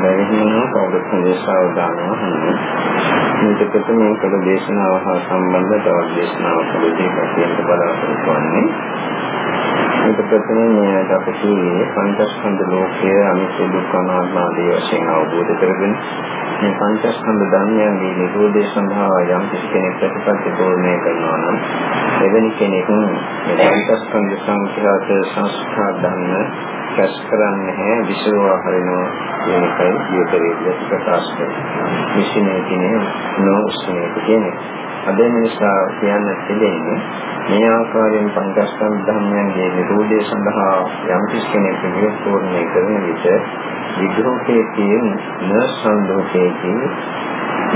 බැවින් කවුරුත් දේශාව දානවා හන්නේ. මේක ප්‍රථමයෙන් කළ දේශනාව හා සම්බන්ධ තවත් දේශනාවක් දෙකක් කියන්න බලාපොරොත්තු වෙන්නේ. මේක ප්‍රථමයෙන් මේ අපේ පංචස්කන්ධ ලෝකය අනිත්‍ය දුක්ඛ අනාත්ම ආදී වශයෙන් අවබෝධ කරගෙන මේ පංචස්කන්ධ ධර්මයන්ගේ නිරෝධය සඳහා යම් කෙනෙක් ප්‍රතිපත්ති පූර්ණය කරනවා නම් එවැනි කෙනෙක් මේ පංචස්කන්ධ සංඛ්‍යාත සංස්කාර ධර්ම කැස් කරන්නේ නැහැ විසුවා හරිනවා කියන එකයි කියතරේ ප්‍රකාශ කරන්නේ. විශ්ිනේ කියන්නේ නොඋස්නේ කියන්නේ. අද නිසා කියන්න තිබෙන්නේ මේ ආකාරයෙන් පංචස්කන්ධ ධර්මයන්ගේ නිරෝධය සඳහා යම් කෙනෙක් විවෘතෝර්ණය කරන විට විග්‍රහයේ තියෙන නසන්දෝකයේ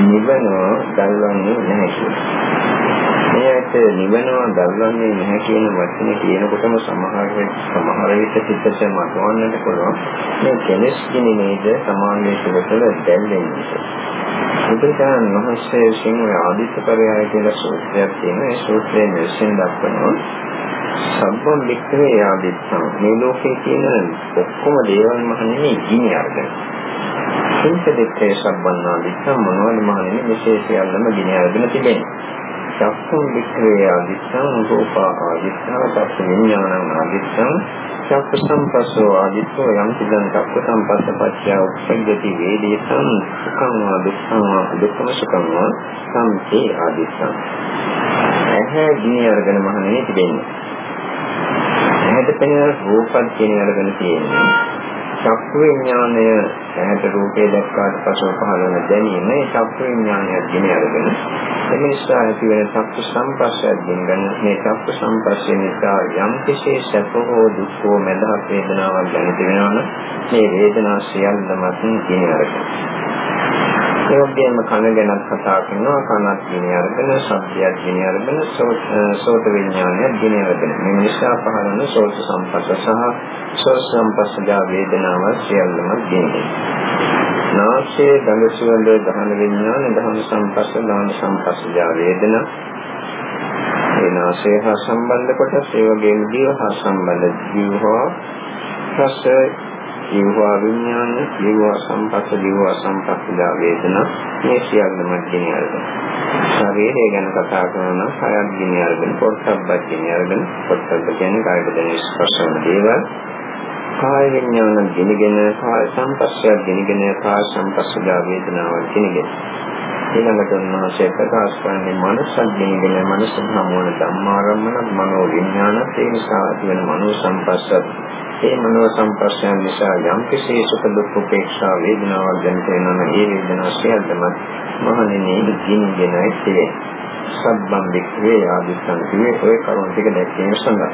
නිවන දල්වන්නේ නැහැ කියන්නේ. මේකට නිවනවා දල්වන්නේ නැහැ කියන වචනේ කියනකොටම සමහර සමහර විට පිටත මතවන්නට පුළුවන්. මේ කෙලස් කිනේ නේද සමාන්‍ය සුවතල දැල්වෙන්නේ බුදුචාන් මහසේ සිංහ ආදිත්‍යපරයය කියලා සූත්‍රයක් තියෙනවා ඒ සූත්‍රයේ මෙසෙන් දක්වනවා. සම්බම් වික්‍රේ ආදිත්‍යම් මේ ලෝකේ තියෙන ඔක්කොම දේවල් මහන්නේ ගිනි අරගෙන. සිංහ දෙකේ සම්බන්නා විත්තම් මොනවද මහන්නේ විශේෂයල්ලම ගිනි අරගෙන තිබෙනවා. චක්ඛුන් වික්‍රේ ආදිත්තං රූපා ආදිත්තං චක්ඛ විඥානං ආදිත්තං චක්ඛ සම්පස්සෝ ආදිත්තෝ යම් කිදං චක්ඛ සම්පස්ස පච්චය උප්පජ්ජති වේදේසං සුඛං වා දුක්ඛං වා දුක්ඛම සුඛං වා සම්පේ ආදිත්තං. එහේ ගිනි අරගෙන මහණේ තිබෙන්නේ එහෙට පෙනෙන රූපත් කියන අරගෙන තියෙන්නේ චක්ඛු විඥානය ඇහැට රූපේ දැක්කාට පසු පහළ වෙන දැනීම ඒ චක්ඛු විඥානය ගෙන අරගෙන එම නිසා ඇති වෙන චක්ඛු සංපස්සය ගෙන මේ චක්ඛු සංපස්සය නිසා යම් කිසි සැප හෝ දුක් හෝ මඳහත් වේදනාවක් දැනෙති වෙනවනම් මේ වේදනා සියල්ලම ගෙන අරගෙන ඒ වගේම කන ගැනත් කතා කරනවා කනත් ගෙන අරගෙන ශබ්දයක් ගෙන අරගෙන සෝත විඥානයක් ගෙන අරගෙන. මේ නිසා පහළන සෝත සම්පස්ස සහ සෝත සම්පස්සජා වේදනාව සියල්ලම ගෙනේ නාසයේ ගඳ සුවඳ දහන විඥාන දහන සම්පස්ස දහන සම්පස්සජා වේදනා. ඒ නාසය හා සම්බන්ධ කොටස් ඒ වගේම දිව හා සම්බන්ධ ජීව රස ජීවා විඥාන, ජීවා සංපස්ස, ජීවා සංපස්සදා වේදනා මේ සියල්ලම ගෙන අරගෙන. ශරීරය ගැන කතා කරනවා නම් කයත් ගෙන අරගෙන, පොට්ටබ්බත් ගෙන අරගෙන, පොට්ටබ්බ කියන්නේ කායක දැනෙන ස්පර්ශ වන දේවල්. කාය විඥාන ගෙනගෙන, කාය සංපස්සය ගෙනගෙන, කාය සංපස්සදා වේදනාව ගෙනගෙන. ඊළඟට උන්වහන්සේ ප්‍රකාශ කරන්නේ මනසක් ගෙනගෙන මනස භ්‍රමවන ධම්මාරම්මන මනෝ විඥානත් ඒ නිසා ඇතිවන මනෝ සංපස්සත් ඒ මනෝ සංපස්සයන් නිසා යම් කිසි සුඛ දුක් උපේක්ෂා වේදනාවක් දැනෙන නම් ඒ වේදනාව සියල්ලම මහණෙනි ගින්ගෙන ඇත්තේ සබ්බම් වික්‍රේ ආදිස්සන් කියේ ඔය කරුණ ටික දැක්කේ සඳහා.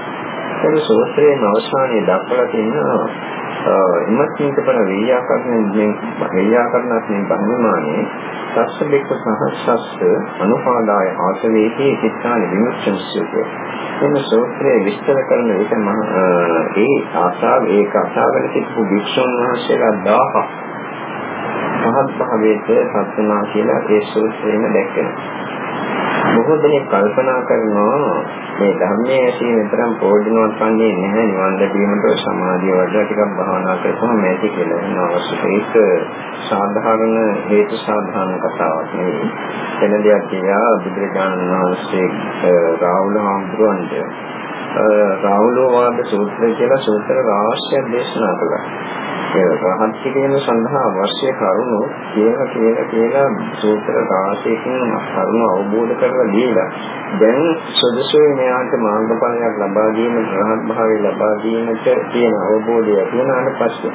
ඒක සූත්‍රයේ අවසානයේ දක්වලා තියෙනවා ඉමත්නික පර වේයාකරණ මේ වේයාකරණත් මේ බහිමානේ සස්ස බෙක්ක සහස්සස්ස අනුපාදාය ආසවේකේ චිත්තාන විමුක්තිය එම සූත්‍රයේ විස්තර කරන විට ඒ ආසාව ඒක අසාවල තිබු වික්ෂුන් වහන්සේලා 1000 පහත් භාවයේ සත්‍යනා කියලා ඒ සූත්‍රයෙන් දැක්වෙනවා බොහෝ දෙනෙක් කල්පනා කරනවා මේ ධර්මයේ ඇසීම විතරක් ප්‍රයෝජනවත් වන්නේ නැහැ නිවන් ලැබීමට සමාධිය වඩා ටිකක් භාවනා කරපුවම මේක කියලා වෙන අවශ්‍ය ඒක සාධාරණ හේතු සාධාරණ කතාවක් නෙවෙයි. වෙන දෙයක් කියලා බුදුරජාණන් වහන්සේ රාහුල හාමුදුරුවන්ට රාහුලෝ වාද සූත්‍රය කියලා සූත්‍ර රාශියක් දේශනා කළා. රහත් කිරීම සඳහා අවශ්‍ය කරුණු කියලා කියලා කියලා සූත්‍ර රාශියකින් කරුණු අවබෝධ කරලා දීලා දැන් සුදුසුයි මෙයාට මාර්ගඵලයක් ලබා දීම රහත් භාවය ලබා දීමට තියෙන අවබෝධය තුනකට පස්සේ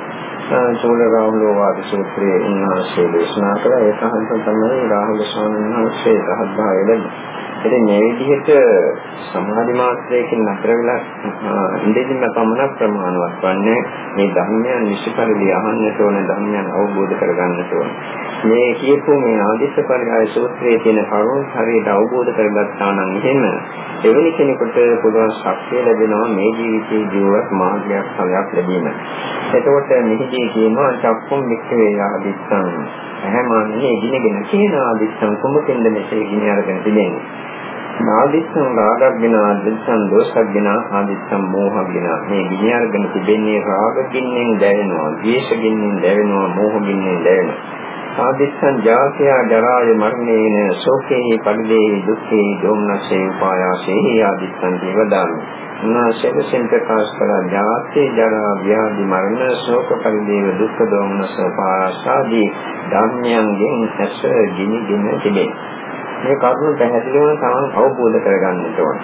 චෝල රාහුල වාද සූත්‍රයේ උන්වහන්සේ දේශනා කළා. ඒ සම්බන්ධ තමයි රාහුල ස්වාමීන් වහන්සේ රහත් භාවය ලැබුණේ. ඉතින් මේ විදිහට සමාධි මාත්‍රයකින් නතර වෙලා ඉඳින්න පමණක් ප්‍රමාණවත් වන්නේ මේ ධර්මයන් විශ්පරිදි අහන්නට ඕන ධර්මයන් අවබෝධ කරගන්නට ඕන. මේ කියපු මේ ආදිත්‍ය පරිහාය සූත්‍රයේ තියෙන කරුණු හරියට අවබෝධ කරගත්තා නම් එහෙම එවැනි කෙනෙකුට පුළුවන් ශක්තිය ලැබෙනවා මේ ජීවිතයේ ජීවත් මාර්ගයක් ඵලයක් ලැබීම. එතකොට මෙහිදී කියනවා චක්කුම් වික්‍රේ ආදිත්තං එහෙම අන්නේ ඉගෙනගෙන කියන ආදිත්තං කුමකින්ද මෙසේ ඉගෙන අරගෙන තිබෙන්නේ. ආදිස්සං රාගග්ගින ආදිස්සං දෝෂග්ගින ආදිස්සං මෝහග්ගින. මේ ගිනි අරගෙන තිබෙන්නේ රාගගින්නෙන් දැවෙනවා ද්වේෂගින්නෙන් දැවෙනවා මෝහගින්නෙන් දැවෙනවා. ආදිස්සං ජාතිය ජරාය මරණේන ශෝකේ පරිදේ දුක්ඛේ දෝමනසේ උපායාසේ ආදිස්සං දේවදාන උනාශයෙන් ප්‍රකාශ කළ ජාති ජරා ව්‍යාධි මරණ ශෝක පරිදේව දුක්ඛ දෝමනස උපායාසාදී ධර්මයන්ගෙන් ඇස ගිනි ගෙන තිබේ. මේ කරුණ පැහැදිලිවම තමන් අවබෝධ කරගන්නට ඕන.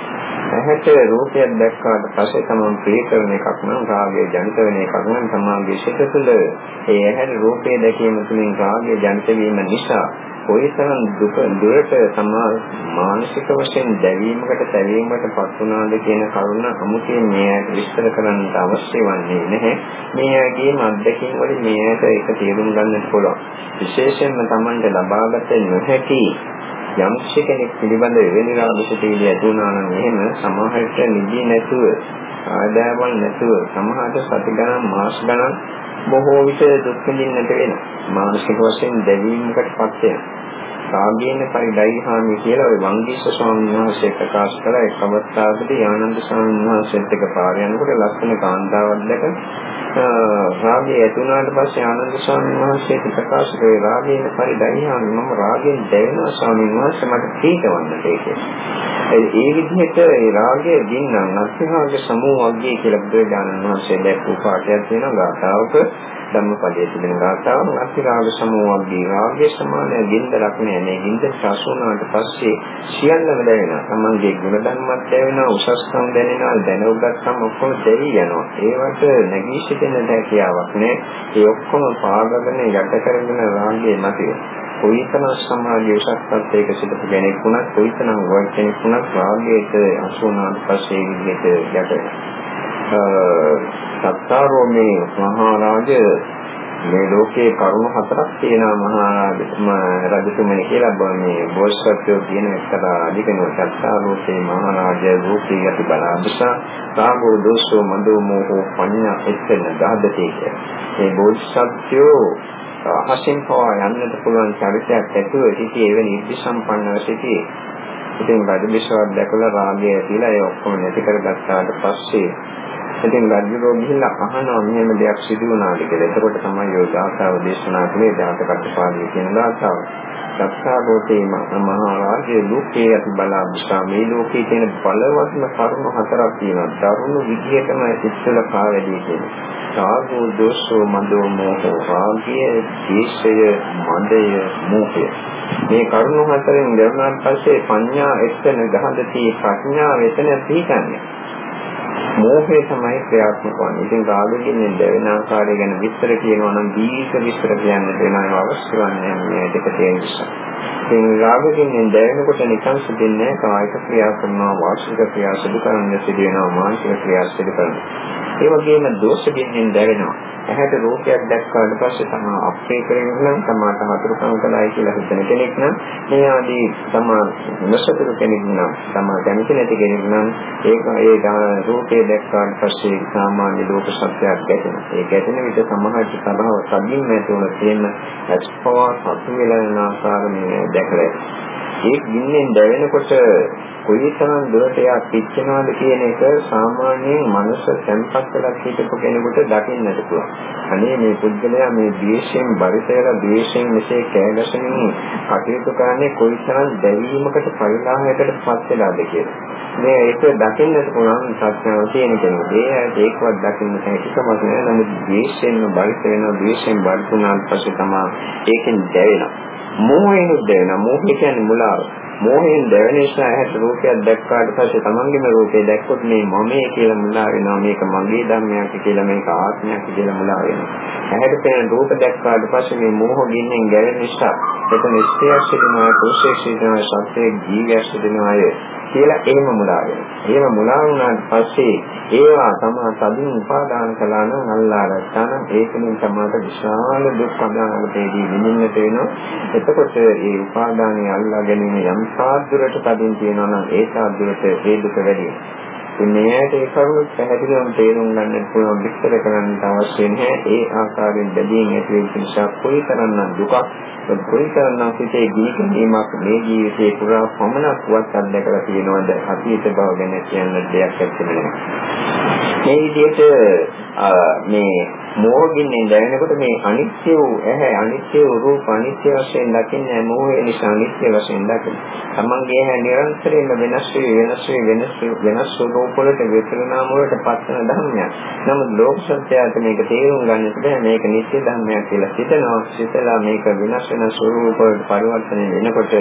ඇහැට රූපයක් දැක්කාට පස්සේ තමන් ප්‍රිය කරන එකක් නම් රාගය ජනිත වෙන එකක් නම් තමාගේ සිත තුළ ඒ ඇහැට රූපය දැකීම තුළින් රාගය ජනිත වීම නිසා කොයිතරම් දුක දුරට තමා මානසික වශයෙන් දැවීමකට තැවීමකට පත් වුණාද කියන කරුණ අමුතියෙන් මේ විස්තර කරන්න අවශ්‍ය වන්නේ නැහැ. මේ ඇගේම අත්දැකීම් වලින් මේ ඇයට ඒක තේරුම් ගන්නට පුළුවන්. විශේෂයෙන්ම තමන්ට ලබාගත නොහැකි යම් කෙනෙක් පිළිබඳ එවැනි රාගසිතේලිය ඇති වුණා නම් එහෙම සමහරට නිදි නැතුව ආදායමල් නැතුව සමහරට සති ගණන් මාස ගණන් බොහෝ විට දුක් විඳින්නට වෙනවා. මානසික වශයෙන් දැවීමකටපත් වෙනවා. රාගයෙන් පරිදයිහාමි කියලා ওই වංගීස ස්වාමීන් වහන්සේ ප්‍රකාශ කළ එක් අවස්ථාවකදී ආනන්ද ස්වාමීන් වහන්සේත් එක්ක පාර යනකොට ලස්සන කාන්තාවක් දැක රාගය ඇති වුණාට පස්සේ ආනන්ද ස්වාමීන් වහන්සේට ප්‍රකාශ කළේ රාගයෙන් පරිදයිහාමි මම රාගයෙන් දැවෙනවා ස්වාමීන් වහන්සේ මට තීකවන්නට ඒකේ. ඒ විදිහට ඒ රාගය ගින්නම් අත්‍යහාග සමූහග්ගය කියලා බුදුරජාණන් වහන්සේ දැක්වූ පාඩයක් වෙනවා ගාථාවක ධම්මපදයේ තිබෙන ගාථාව අතිරාග සමෝවග්ගී රාගයේ සමානය ගින්දරක් නෑ. මේ ගින්දර සසුනාට පස්සේ සියල්ලම දැනෙනවා. තමන්ගේ ගුණ ධර්මත් දැනෙනවා උසස්කම් දැනෙනවා දැනුගත්කම් ඔක්කොම දෙවි යනවා. ඒවට නැගී සිටින හැකියාවක් නෑ. ඒ ඔක්කොම පාගගෙන යට කරගෙන රාගයේ මතය. කොයිතරම් සමාජයේ උසස් තත්ත්වයක සිටපු කෙනෙක් වුණත් කොයිතරම් වර්ග කෙනෙක් වුණත් රාගයට අසුනාට පස්සේ විදිහට යට වෙනවා සත්තාරෝ මේ මහරජ මේ ලෝකේ කරුණු හතරක් තියෙනවා මහා රජතුමනි කියලා මේ බෝසත්ත්වෝ කියන එක්තරා අධිකනෝ සත්තාරෝසේ මහරජ රූපී යති බලාදසා සාගෝ දෝෂෝ මදෝ මෝහෝ පඤ්ඤා එත්තන දහදතේ මේ බෝසත්ත්වෝ අහසින් පවා යන්නට පුළුවන් චරිතයක් ඇතුව සිටි එවැනි ඉද්ධි සම්පන්නව සිටි ඉතින් රජ විශ්වාස දැකලා රාගය ඇතිලා ඒ ඔක්කොම නැති කරගත්තාට පස්සේ ඉතින් රජුරෝ ගිහිල්ලා අහනවා මෙහෙම දෙයක් සිදු වුණාද කියලා. එතකොට තමයි ඔය ගාථාව දේශනා කළේ ජාතකට පාළිය කියන ගාථාව. සත්‍යාගෝතේ මහා රාජ්‍ය ලෝකේ ඇති බලාබුෂා මේ ලෝකේ තියෙන බලවත්ම කරුණු හතරක් තියෙනවා. දරුණු විදියටම ඉස්සල කාවැදී කියන්නේ. සාගෝ දෝෂෝ මදෝ මොහෝ රාගය, දේශය, මදය, මෝහය. මේ කරුණු හතරෙන් ලැබුණාට පස්සේ පඤ්ඤා එක්තන ගහදති ප්‍රඥාව එතන පිහිටන්නේ. මෝහය තමයි ක්‍රියාත්මක වන්නේ. ඉතින් රාගයෙන් දැවෙන ආකාරය ගැන විස්තර කියනවා නම් දීර්ඝ විස්තර කියන්න වෙනවා අවශ්‍ය වන්නේ මේ දෙක තියෙන නිසා. ඉතින් රාගයෙන් දැවෙනකොට නිකන් සිදෙන්නේ කායික ක්‍රියා කරනවා, වාචික ක්‍රියා සිදු කරන්න සිදු වෙනවා, මානසික ක්‍රියා සිදු කරනවා. ඒ වගේම දෝෂයෙන් දැවෙනවා. ඇහැට රූපයක් දැක්කාට පස්සේ තමා අප්‍රේ කෙනෙක් නම් තමාට හතුරුකම් කළායි කියලා හිතන කෙනෙක් නම් මේ ආදී තමා නොසතුරු කෙනෙක් නම් තමා කැමති නැති කෙනෙක් නම් ඒක ඒ රූපේ දැක්කාට පස්සේ සාමාන්‍ය ලෝක සත්‍යයක් ගැටෙනවා. ඒ ගැටෙන විට සමහරට සබාව සදින් නැතුව තියෙන ඇස්පවා සතු වෙලා යන ආකාරය දැකලා ඒ ගින්නෙන් දැවෙනකොට කොයිතරම් දුරට යා පිච්චෙනවද කියන එක සාමාන්‍යයෙන් මනස තැම්පත් කරලා හිටපු කෙනෙකුට දකින්නට පුළුවන්. අනේ මේ පුද්ගලයා මේ ද්වේෂයෙන් බරිතයලා ද්වේෂයෙන් මෙසේ කෑගසමින් කටයුතු කරන්නේ කොයිතරම් දැවීමකට පරිලාහයකට පත් වෙලාද කියලා. මේ ඒක දකින්නට පුළුවන් සත්‍යව තියෙන කෙනෙකුට. ඒ ඇයි ඒකවත් දකින්න හැකියාවක් නෑ. නමුත් ද්වේෂයෙන්ම බරිත වෙනවා ද්වේෂයෙන් බරිතුනාට පස්සේ තමයි ඒකෙන් දැවෙනවා. මෝහයෙන් දැවෙනවා. මෝහය කියන්නේ මුලාව. මෝහයෙන් දැවෙන නිසා ඇහැට රූපයක් දැක්කාට පස්සේ තමන්ගේම රූපේ දැක්කොත් මේ මමයේ කියලා මුලා වෙනවා මේක මගේ ධර්මයක් කියලා මේක ආත්මයක් කියලා මුලා වෙනවා ඇහැට පෙනෙන රූප දැක්කාට පස්සේ මේ මෝහ ගින්නෙන් ගැලෙන නිසා එතන ස්ත්‍රියක් සිටිනවා පුරුෂයෙක් සිටිනවා සත්‍යයක් ජීවියක් සිටිනවා කියලා එහෙම මුලා වෙනවා. එහෙම මුලා වුණාට පස්සේ ඒවා තමා තදින් උපාදාන කළා නම් අල්ලා ගත්තා නම් ඒකෙන් තමාට විශාල දුක් අදාළතේදී විඳින්නට වෙනවා. එතකොට ඒ උපාදානය අල්ලා ගැනීම යම් සාද්දුරට තදින් තියෙනවා නම් ඒ සාද්දුරට ඒ දුක වැඩි. මේකට ඒ කරුණු පැහැදිලිවම තේරුම් ගන්නට පුළුවන් විස්තර කරන්න අවශ්‍ය නැහැ. ඒ ආකාරයෙන් බැඳීම් ඇති වෙන නිසා කොයිතරම්නම් දුකක් කොයිතරම්නම් සිටේ ගිනිගැනීමක් මේ ජීවිතේ පුරා පමණක් වත් අත්දැකලා තියෙනවද අතීත බව ගැන කියන්න දෙයක් ඇත්තේ මේ විදිහට මේ මෝහගින්නේ දැනෙනකොට මේ අනිත්‍ය වූ ඇහැ අනිත්‍ය වූ රූප අනිත්‍ය වශයෙන් දකින්නේ මෝහය නිසා අනිත්‍ය වශයෙන් දකින. තමන්ගේ ඇහැ නිරන්තරයෙන්ම වෙනස් වෙයි වෙනස් වෙයි වෙනස් වෙනස් ස්වરૂප වලට වේතනාම වලට පත්වන ධර්මයක්. නමුත් ලෝක සත්‍යයට මේක තේරුම් ගන්නට බෑ මේක නිත්‍ය ධර්මයක් කියලා හිතනවා. හිතලා මේක වෙනස් වෙන ස්වરૂප වලට පරිවර්තනය වෙනකොට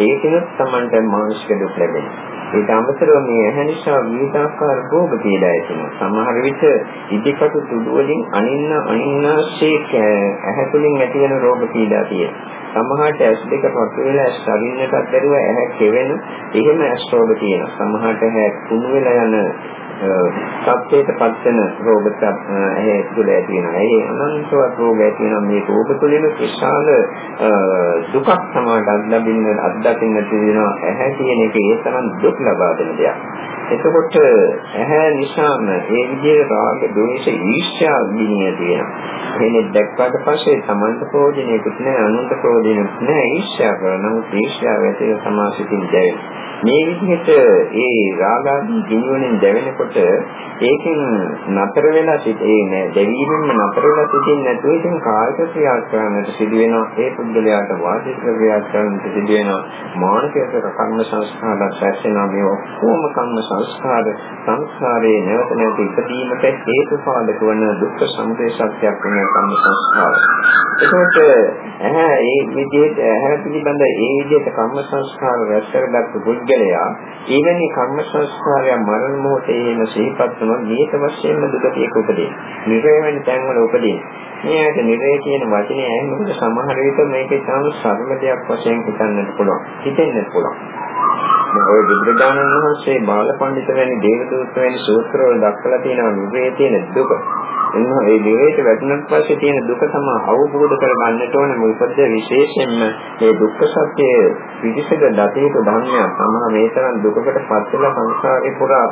ඒකිනුත් තමන්ට මානසික දුක් ලැබෙනවා. ඊට අමතරව මේ ඇහැ නිසා විවිධාකාර රෝග පීඩා ඇතිවෙනවා. සමහර විට ඉදිකටු තුඩු වලින් අනින්න අනින්නාසේ ඇහැ තුලින් ඇතිවන රෝග පීඩා තියෙනවා. සමහරට ඇස් දෙක පතු වෙලා ඇස් අරින්නටත් බැරුව ඇහැ කෙවෙන එහෙම ඇස් රෝග තියෙනවා. සමහරට ඇහැ කුණු වෙලා යන සත්‍යයට පත්වන රෝග ඇහි තුළ ඇති වෙනවා. ඒ අනන්තවත් රෝග ඇති වෙනවා. මේ රෝග තුළින් විශාල දුකක් සමාඩ අත්දැකින්න අත්දකින්න තියෙනවා. ඇහැ කියන එක ඒ තරම් දුක් ලබා දෙන දෙයක්. එතකොට ඇහැ නිසාම ඒ විදිහේ රාග, ද්වේෂ, ඊර්ෂ්‍යා ගිනිය තියෙනවා. එන්නේ දැක්කාට පස්සේ Tamanta ප්‍රෝජනයකුත් නැහැ, අනුන්ට ප්‍රෝජනයකුත් නැහැ. ඊර්ෂ්‍යා කරන නමුත් ඊර්ෂ්‍යාව ඇති සමාසිතින් දැවෙනවා. මේ විදිහට ඒ රාගාදී ගිනිවලින් දැවෙනකොට ඒකෙන් නතර වෙලා සිටේ දැවීමෙන් නතර වෙලා සිටින්නේ නැතුව ඉතින් කායික ක්‍රියා කරන්නට සිදු වෙනවා ඒ පුද්ගලයාට වාචික ක්‍රියා කරන්නට සිදු වෙනවා මානසික කර්ම සංස්කාර රැස්වෙනවා මේ ඔක්කොම කර්ම සංස්කාර සංස්කාරයේ නැවත නැවත ඉදීමට හේතු සාධක වන දුක්ඛ සමුදය සත්‍යයක් වෙන කර්ම සංස්කාර එතකොට ඇහැ ඒ විදිහට ඇහැ පිළිබඳ ඒ විදිහට කර්ම සංස්කාර රැස් කරගත්තු පුද්ගලයා ඊවැනි කර්ම සංස්කාරය මරණ මොහොතේම සිහිපත් වුණොත් නියත වශයෙන්ම දුකටේක උපදී. නිරය වෙන තැන්වල උපදී. මේ ඇයිද නිරය කියන වචනේ ඇහෙනකොට සමහර විට මේකේ තාම සරල දෙයක් වශයෙන් හිතන්නත් පුළුවන්. හිතෙන්නත් පුළුවන්. ඔය බුදුරජාණන් වහන්සේ බාලපඬිත වැනි දේවදූත වැනි සූත්‍රවල දක්වලා තියෙනවා නිරේ තියෙන දුක. එන්න ඒ දෙවේට වැටුණත් පස්සේ තියෙන දුක තමයි අවබෝධ කරගන්නට ඕනේ මොකද විශේෂයෙන්ම මේ දුක්ඛ සත්‍ය පිටිසක දතේක ධර්මයක් තමයි මේ තරම් දුකකට පත් වෙලා සංසාරේ පුරා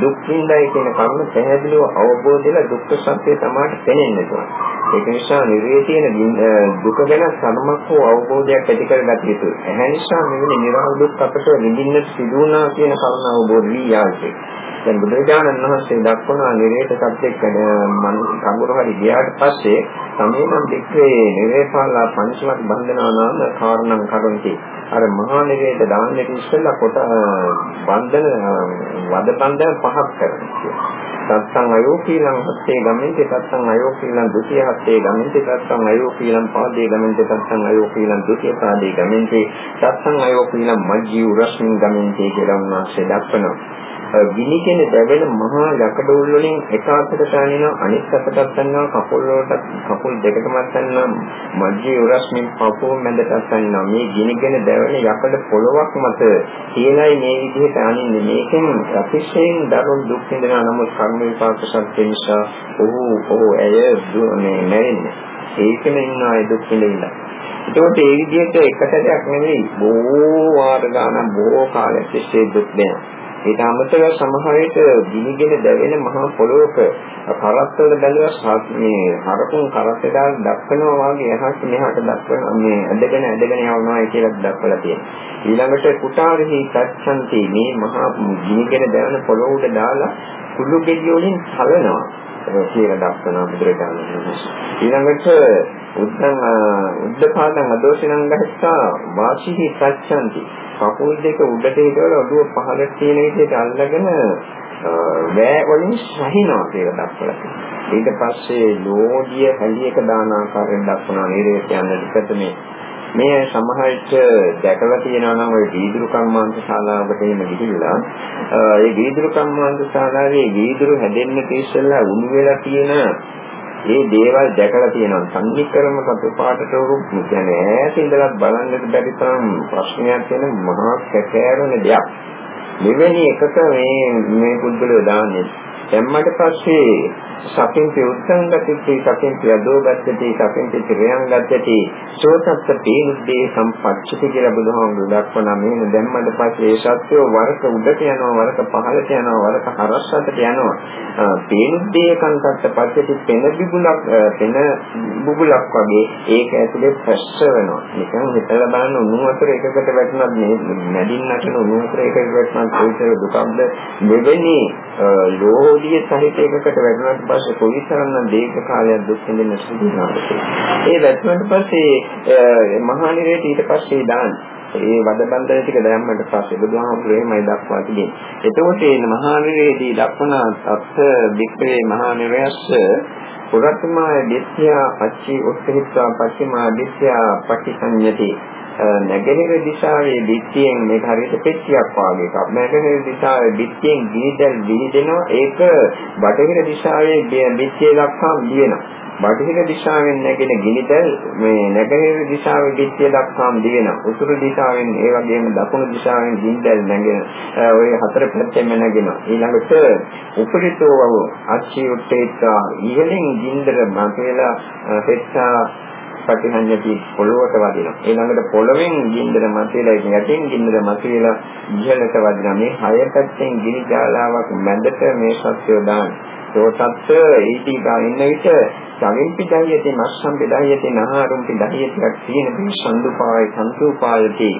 දුක් විඳයි කියන කරුණ පැහැදිලිව අවබෝධයලා දුක්ඛ සත්‍ය තමයි පෙනෙන්නේ තෝරන. ඒක නිසා නිරේ තියෙන දුක ගැන සමමක් හෝ අවබෝධයක් ඇති කරගත යුතුයි. එහැ නිසා මෙවැනි නිර්වාණ දුක් අපට විඳින්නට සිදු වුණා කියන කරුණ අවබෝධ වී යාවේ. දැන් බුදුරජාණන් වහන්සේ දක්වනා නිරේත සත්‍යයක් මන කඟුරු හරි ගියාට පස්සේ සමේනම් දෙක්කේ නිරේපාලා පංචවත් බන්ධනා නාම කාරණම් කරුන්ති අර මහා නිරේත දාන්නට ඉස්සෙල්ලා කොට බන්ධන වද බන්ධන පහක් කරනවා තත්සං අයෝකීලං හත්තේ ගමෙන්ති තත්සං අයෝකීලං ဒ ුතිය හත්තේ ගමෙන්ති තත්සං අයෝකීලං පාදේ ගමෙන්ති තත්සං අයෝකීලං ဒ ුතිය පාදේ ගමෙන්ති තත්සං අයෝකීලං මජ්ජී උරස්මින් ගමෙන්ති කියලා උන්වහන්සේ දක්වනවා. ගිනිගෙන දැවෙන මහා යකඩෝල් වලින් එක අතකට තනිනවා අනිත් අතට තනිනවා කකුල් වලට කකුල් දෙකටම තනිනවා මැජේ උරස්මින් පපුව මැදට තනිනවා මේ ගිනිගෙන දැවෙන යකඩ පොළවක් මත කියලායි මේ විදිහට අනින්නේ මේකෙන් අතිශයින් දරුණු දුක් විඳිනා නමුත් කර්ම විපාක සත්‍ය නිසා ඔහු ඔහු ඇය මේ මැරෙන්නේ. ඒකෙම ඉන්න අය දුක් විඳිනවා ඒකට ඒ විදිහට එකට දෙයක් නෙවෙයි බොහෝ වාර ගානක් බොහෝ කාලයක් තිස්සේ දුක් දෙනවා. ඊට අමතරව සමහර විට ගිනිගෙන දැවෙන මහා පොළොවක කරත්තවල බැලුවා මේ හරකුන් කරත්තේ දාලා දක්වනවා වගේ එහාට මෙහාට දක්වන මේ ඇදගෙන ඇදගෙන යවනවා කියලා දක්වලා තියෙනවා. ඊළඟට කුටාරෙහි සත්‍යන්ති මේ මහා ගිනිගෙන දැවෙන පොළොව උඩ දාලා කුළු ගෙඩි වලින් හලනවා. කියලා දක්වනවා බුදුරජාණන් වහන්සේ. ඊළඟට උද්දං උද්දපාදං අදෝෂණං ගහස්සා වාසීහි සත්‍යන්ති කකුල් දෙක උඩට හිටවල ඔළුව පහළට තියෙන විදිහට අල්ලගෙන වෑ වලින් සහිනවා කියලා දක්වලා තියෙනවා. ඊට පස්සේ ලෝඩිය හැලියක දාන ආකාරයෙන් දක්වනවා නේද කියන්නේ ප්‍රථමේ මේ සමහරට දැකලා තියෙනවා නම් ওই වීදුරු කම්මාන්ත ශාලාවකට එන්න ගිහිල්ලා ඒ වීදුරු කම්මාන්ත ශාලාවේ වීදුරු හැදෙන්න ඉස්සෙල්ලා උණු වෙලා තියෙන මේ දේවල් දැකලා තියෙනවා. සංනික්‍රම කටපාඩට උරු කියන්නේ ඈත ඉඳලා බලන්නට බැරි තරම් ප්‍රශ්නයක් වෙන මහා කැකෑරෙන දෙයක්. මෙවැනි එකක මේ මේ පුද්ගලයා දාන්නේ. දැම්මට පස්සේ සකින්ති උත්සංගතිති සකින්ති අදෝගත්තති සකින්ති ත්‍රියං ගත්තති සෝතත්ත තේනුද්දේ සම්පච්චති කියලා බුදුහාමුදුරුවෝ දක්වනා මේන දැම්මඩ පස්සේ ඒ සත්‍යය වරක උඩට යනවා වරක පහළට යනවා වරක හරස්සට යනවා. තේනුද්දේ කන්තත්ත පච්චති පෙන බිබුලක් පෙන බුබුලක් වගේ ඒක ඇතුලේ ප්‍රශ්න වෙනවා. නිකන් හිතලා බලන්න උණු වතුර එකකට වැටුණත් මේ මැදින් නැටන උණු වතුර එකකට වැටුණත් කොයිතර දුකක්ද? මෙවැනි ලෝහීය සහිත එකකට වැටුණාට පස්සේ කොයිතරම් දීර්ඝ කාලයක් දුක් විඳින්න සිදු වෙනවද ඒ වැටුණාට පස්සේ මහා නිරේට ඊට පස්සේ දාන්න. ඒ වද බන්ධන ටික දැම්මට පස්සේ බුදුහාමුදුරේ එහෙමයි දක්වා තිබෙන්නේ. එතකොට මේ මහා නිරේදී දක්වන අත්ථ වික්‍රේ මහා නිරයස්ස පුරතමාය දිස්ත්‍යා පච්චි උත්හිත්වා පච්චිමා දිස්ත්‍යා පටිසඤ්ඤති. නැගෙනහිර දිශාවේ දික්තියෙන් මේක හරියට පෙට්ටියක් වගේ එකක්. නැගෙනහිර දිශාවේ දික්තියෙන් ගිනිදල් විහිදෙනවා. ඒක බටහිර දිශාවේ දික්තිය දක්වාම දිවෙනවා. බටහිර දිශාවෙන් නැගෙන ගිනිදල් මේ නැගෙනහිර දිශාවේ දික්තිය දක්වාම දිවෙනවා. උතුරු දිශාවෙන් ඒ වගේම දකුණු දිශාවෙන් ගිනිදල් නැගෙන ඔය හතර පැත්තෙම නැගෙනවා. ඊළඟට උපරිතෝ අච්චි උත්තේත්තා ඉහළින් ගින්දර මතේලා හෙත්තා පටිහඤ්ඤති පොළොවට වදිනවා. ඊළඟට පොළොවෙන් ගින්දර මතුවලා යටින් ගින්දර මතුවලා ඉහළට වදිනවා. මේ හය පැත්තෙන් ගිනි ජාලාවක් මැදට මේ සත්‍යය දාන්නේ. සෝතත්ත ඊටි ගා ඉන්න විට සමින්පි දහියති මස්සම්පි දහියති නහාරුම්පි දහියතික් තියෙන මේ සම්දුපාය සම්සූපායති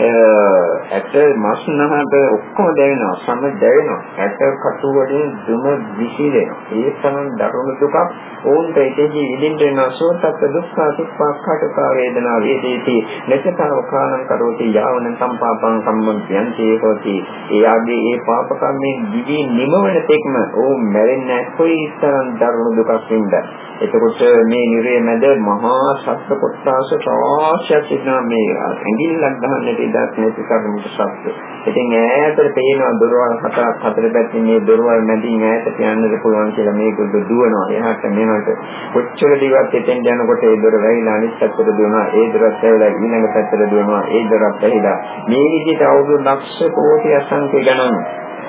ඇට මස් නහට ඔක්කොම දැවෙනවා. සම දැවෙනවා. ඇට කටු වලින් දුම විසිරෙනවා. ඒ තරම් දරුණු දුකක් ඕන්ට ඒකෙහි විඳින්න වෙනවා. සෝතත්ත දුක්ඛ සුඛාඛාටක වේදනා වේදේති නැචතාව කාණං කරෝති යාවන සම්පාපං කම්මං යන්ති හෝති. එයාගේ ඒ පාප කර්මයෙන් දිවි නිමවන තෙක්ම ඕ මැරෙන්නේ කොයි තරම් දරුණු දුකක් වින්දා? එතකොට මේ නිරේ මැද මහා සත්ත්ව කොටස රාශියක් තිබෙනවා. මේ ඇඟිල්ලක් ගන්නට ඉඩක් නැති කරුණු සත්ත්ව. ඉතින් ඈතට පේනවා දොරවල් හතරක් හතර පැත්තේ මේ දොරවල් මැදින් ඈතට යන්නද පුළුවන් කියලා මේක දුවනවා. එහාට මෙහාට කොච්චර දිවක් එතෙන් යනකොට ඒ දොර වැහිලා අනිත් පැත්තට දුවනවා. ඒ දොරත් වැහිලා ඊළඟ පැත්තට දුවනවා. ඒ දොරත් වැහිලා මේ විදිහට අවුරුදු ලක්ෂ කෝටි අසංඛ්‍ය ගණන්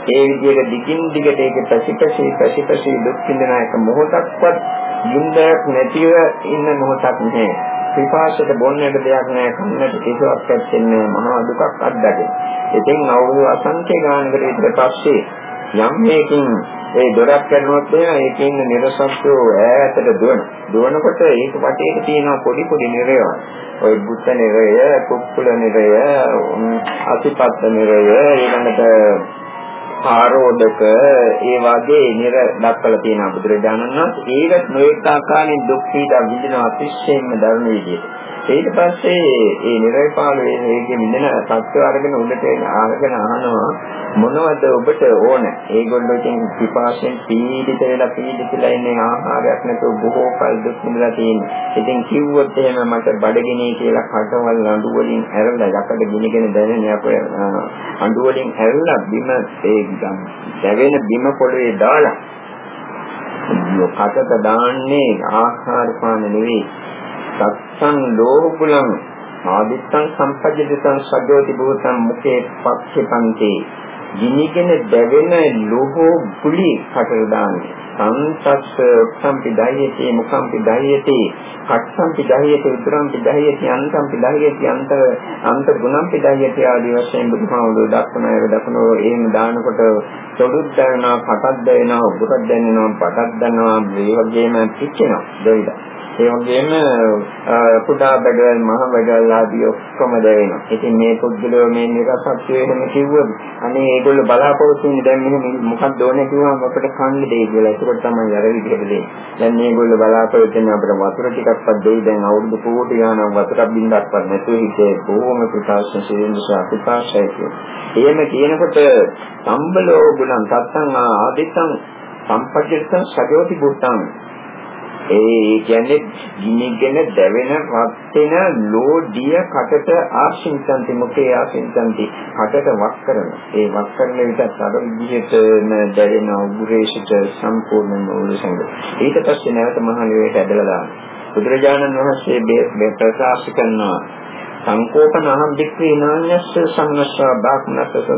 ඒ විදිහට දිගින් දිගට ඒක පැසිපැසි පැසිපැසි දුක් විඳින එක මොහොතක්වත් යුන්දයක් නැතිව ඉන්න මොහොතක් නැහැ. පිපාසයට බොන්නට දෙයක් නැහැ කන්නට කිසිවක් ඇත්තෙන්නේ මහා දුකක් අත්දැකේ. ඉතින් අවුරුදු අසංඛ්‍ය ගානකට විතර පස්සේ යම් මේකින් ඒ දොරක් කරනකොට ඒකේ ඉන්න නිරසත්ව ඈතට දුවන. දුවනකොට ඒක වටේට තියෙන පොඩි පොඩි නිරයන්. ওই බුත්ත නිරය, කුක්කුල නිරය, අතිපත්ත නිරය, ඊළඟට ආරෝධක ඒ වගේ නිර දක්වලා තියෙනවා බුදුරජාණන් වහන්සේ. ඒකට නොඑක ආකාරයෙන් දුක් පීඩා විඳින අතිශයින්ම දරුණු විදිහට. ඊට පස්සේ ඒ නිරේපාල වේගයේ මිදෙන සත්‍ය අරගෙන උඩට ආගෙන අහනවා මොනවද ඔබට ඕන? ඒගොල්ලෝ ඉතින් පිපාසයෙන් පීඩිත වෙලා පීඩිතලා ඉන්නේ ආහාරයක් නැතුව බොහෝ කල් දුක් විඳලා තියෙනවා ඉතින් කිව්වොත් එහෙම මට බඩගිනි කියලා කටවල් අඬු වලින් ඇරලා යකඩ ගිනිගෙන දැනෙන අපේ අඬු වලින් ඇරලා බිම ඒ දැවෙන බිම පොළවේ දාලා කටට දාන්නේ ආහාර පාන නෙවෙයි. සත්සං ලෝකුලං ආදිත්තං සම්පජ්ජිතං සජ්ජෝති භූතං මුකේ පක්ෂපන්ති ගිනිගෙන දැවෙන ලෝහෝ කුලි කටට දාන්නේ. සංසස්ස උක්සම්පි දහයති මුඛම්පි දහයති කට්සම්පි දහයති උතරම්පි දහයති අන්තම්පි දහයති අන්ත අන්ත ගුණම්පි දහයති ආදී වශයෙන් බුදුහාමුදුරුවෝ දක්වන ඒවා දක්වනෝ. එහෙම දානකොට සොඩුත් දැනෙනවා කටක් දැනෙනවා උගුරක් දැනෙනවා පටක් දැනෙනවා මේ වගේම පිච්චෙනවා දෙවිලා ඒ වගේම කුඩා බඩවැල් මහ බඩවැල් ආදී ඔක්කොම දැවෙනවා. ඉතින් මේ පුද්ගලයෝ මේ නිරසත්වය එහෙම කිව්වොත් අනේ ඒගොල්ලෝ බලාපොරොත්තු වෙන්නේ දැන් මෙහෙම මොකක්ද ඕනේ කිව්වම අපිට කන්න දෙයි කියලා. ඒකට තමයි අර විදිහට දෙන්නේ. දැන් මේගොල්ලෝ බලාපොරොත්තු වෙන අපිට වතුර ටිකක්වත් දෙයි දැන් අවුරුදු කෝටි ගාණක් වතුරක් බින්දක්වත් නැතුව හිතේ බොහොම ප්‍රකාශන ශරීරසා ප්‍රකාශය කියන්නේ. එහෙම කියනකොට සම්බලෝ ගුණං සත්තං ආදිත්තං සම්පජ්ජත්තං සජෝති බුත්තං ඒ කියන්නේ ගිනිගෙන දැවෙන රත් වෙන ලෝඩිය කටට ආශින්සන්ති මුඛේ ආශින්සන්ති? කටට වක් කරන. ඒ වක් කරන විටත් අර විදිහට දැවෙන උග්‍රේශිත සම්පූර්ණ නෝලසංග ඊට පස්සේ නැවත මහා නිවේට ඇදලා දානවා. බුදුරජාණන් වහන්සේ මේ ප්‍රකාශ කරනවා. සංකෝපනහම් දික්ඛේ නාඤ්ඤස්ස සංනස්සා බාකුණස්ස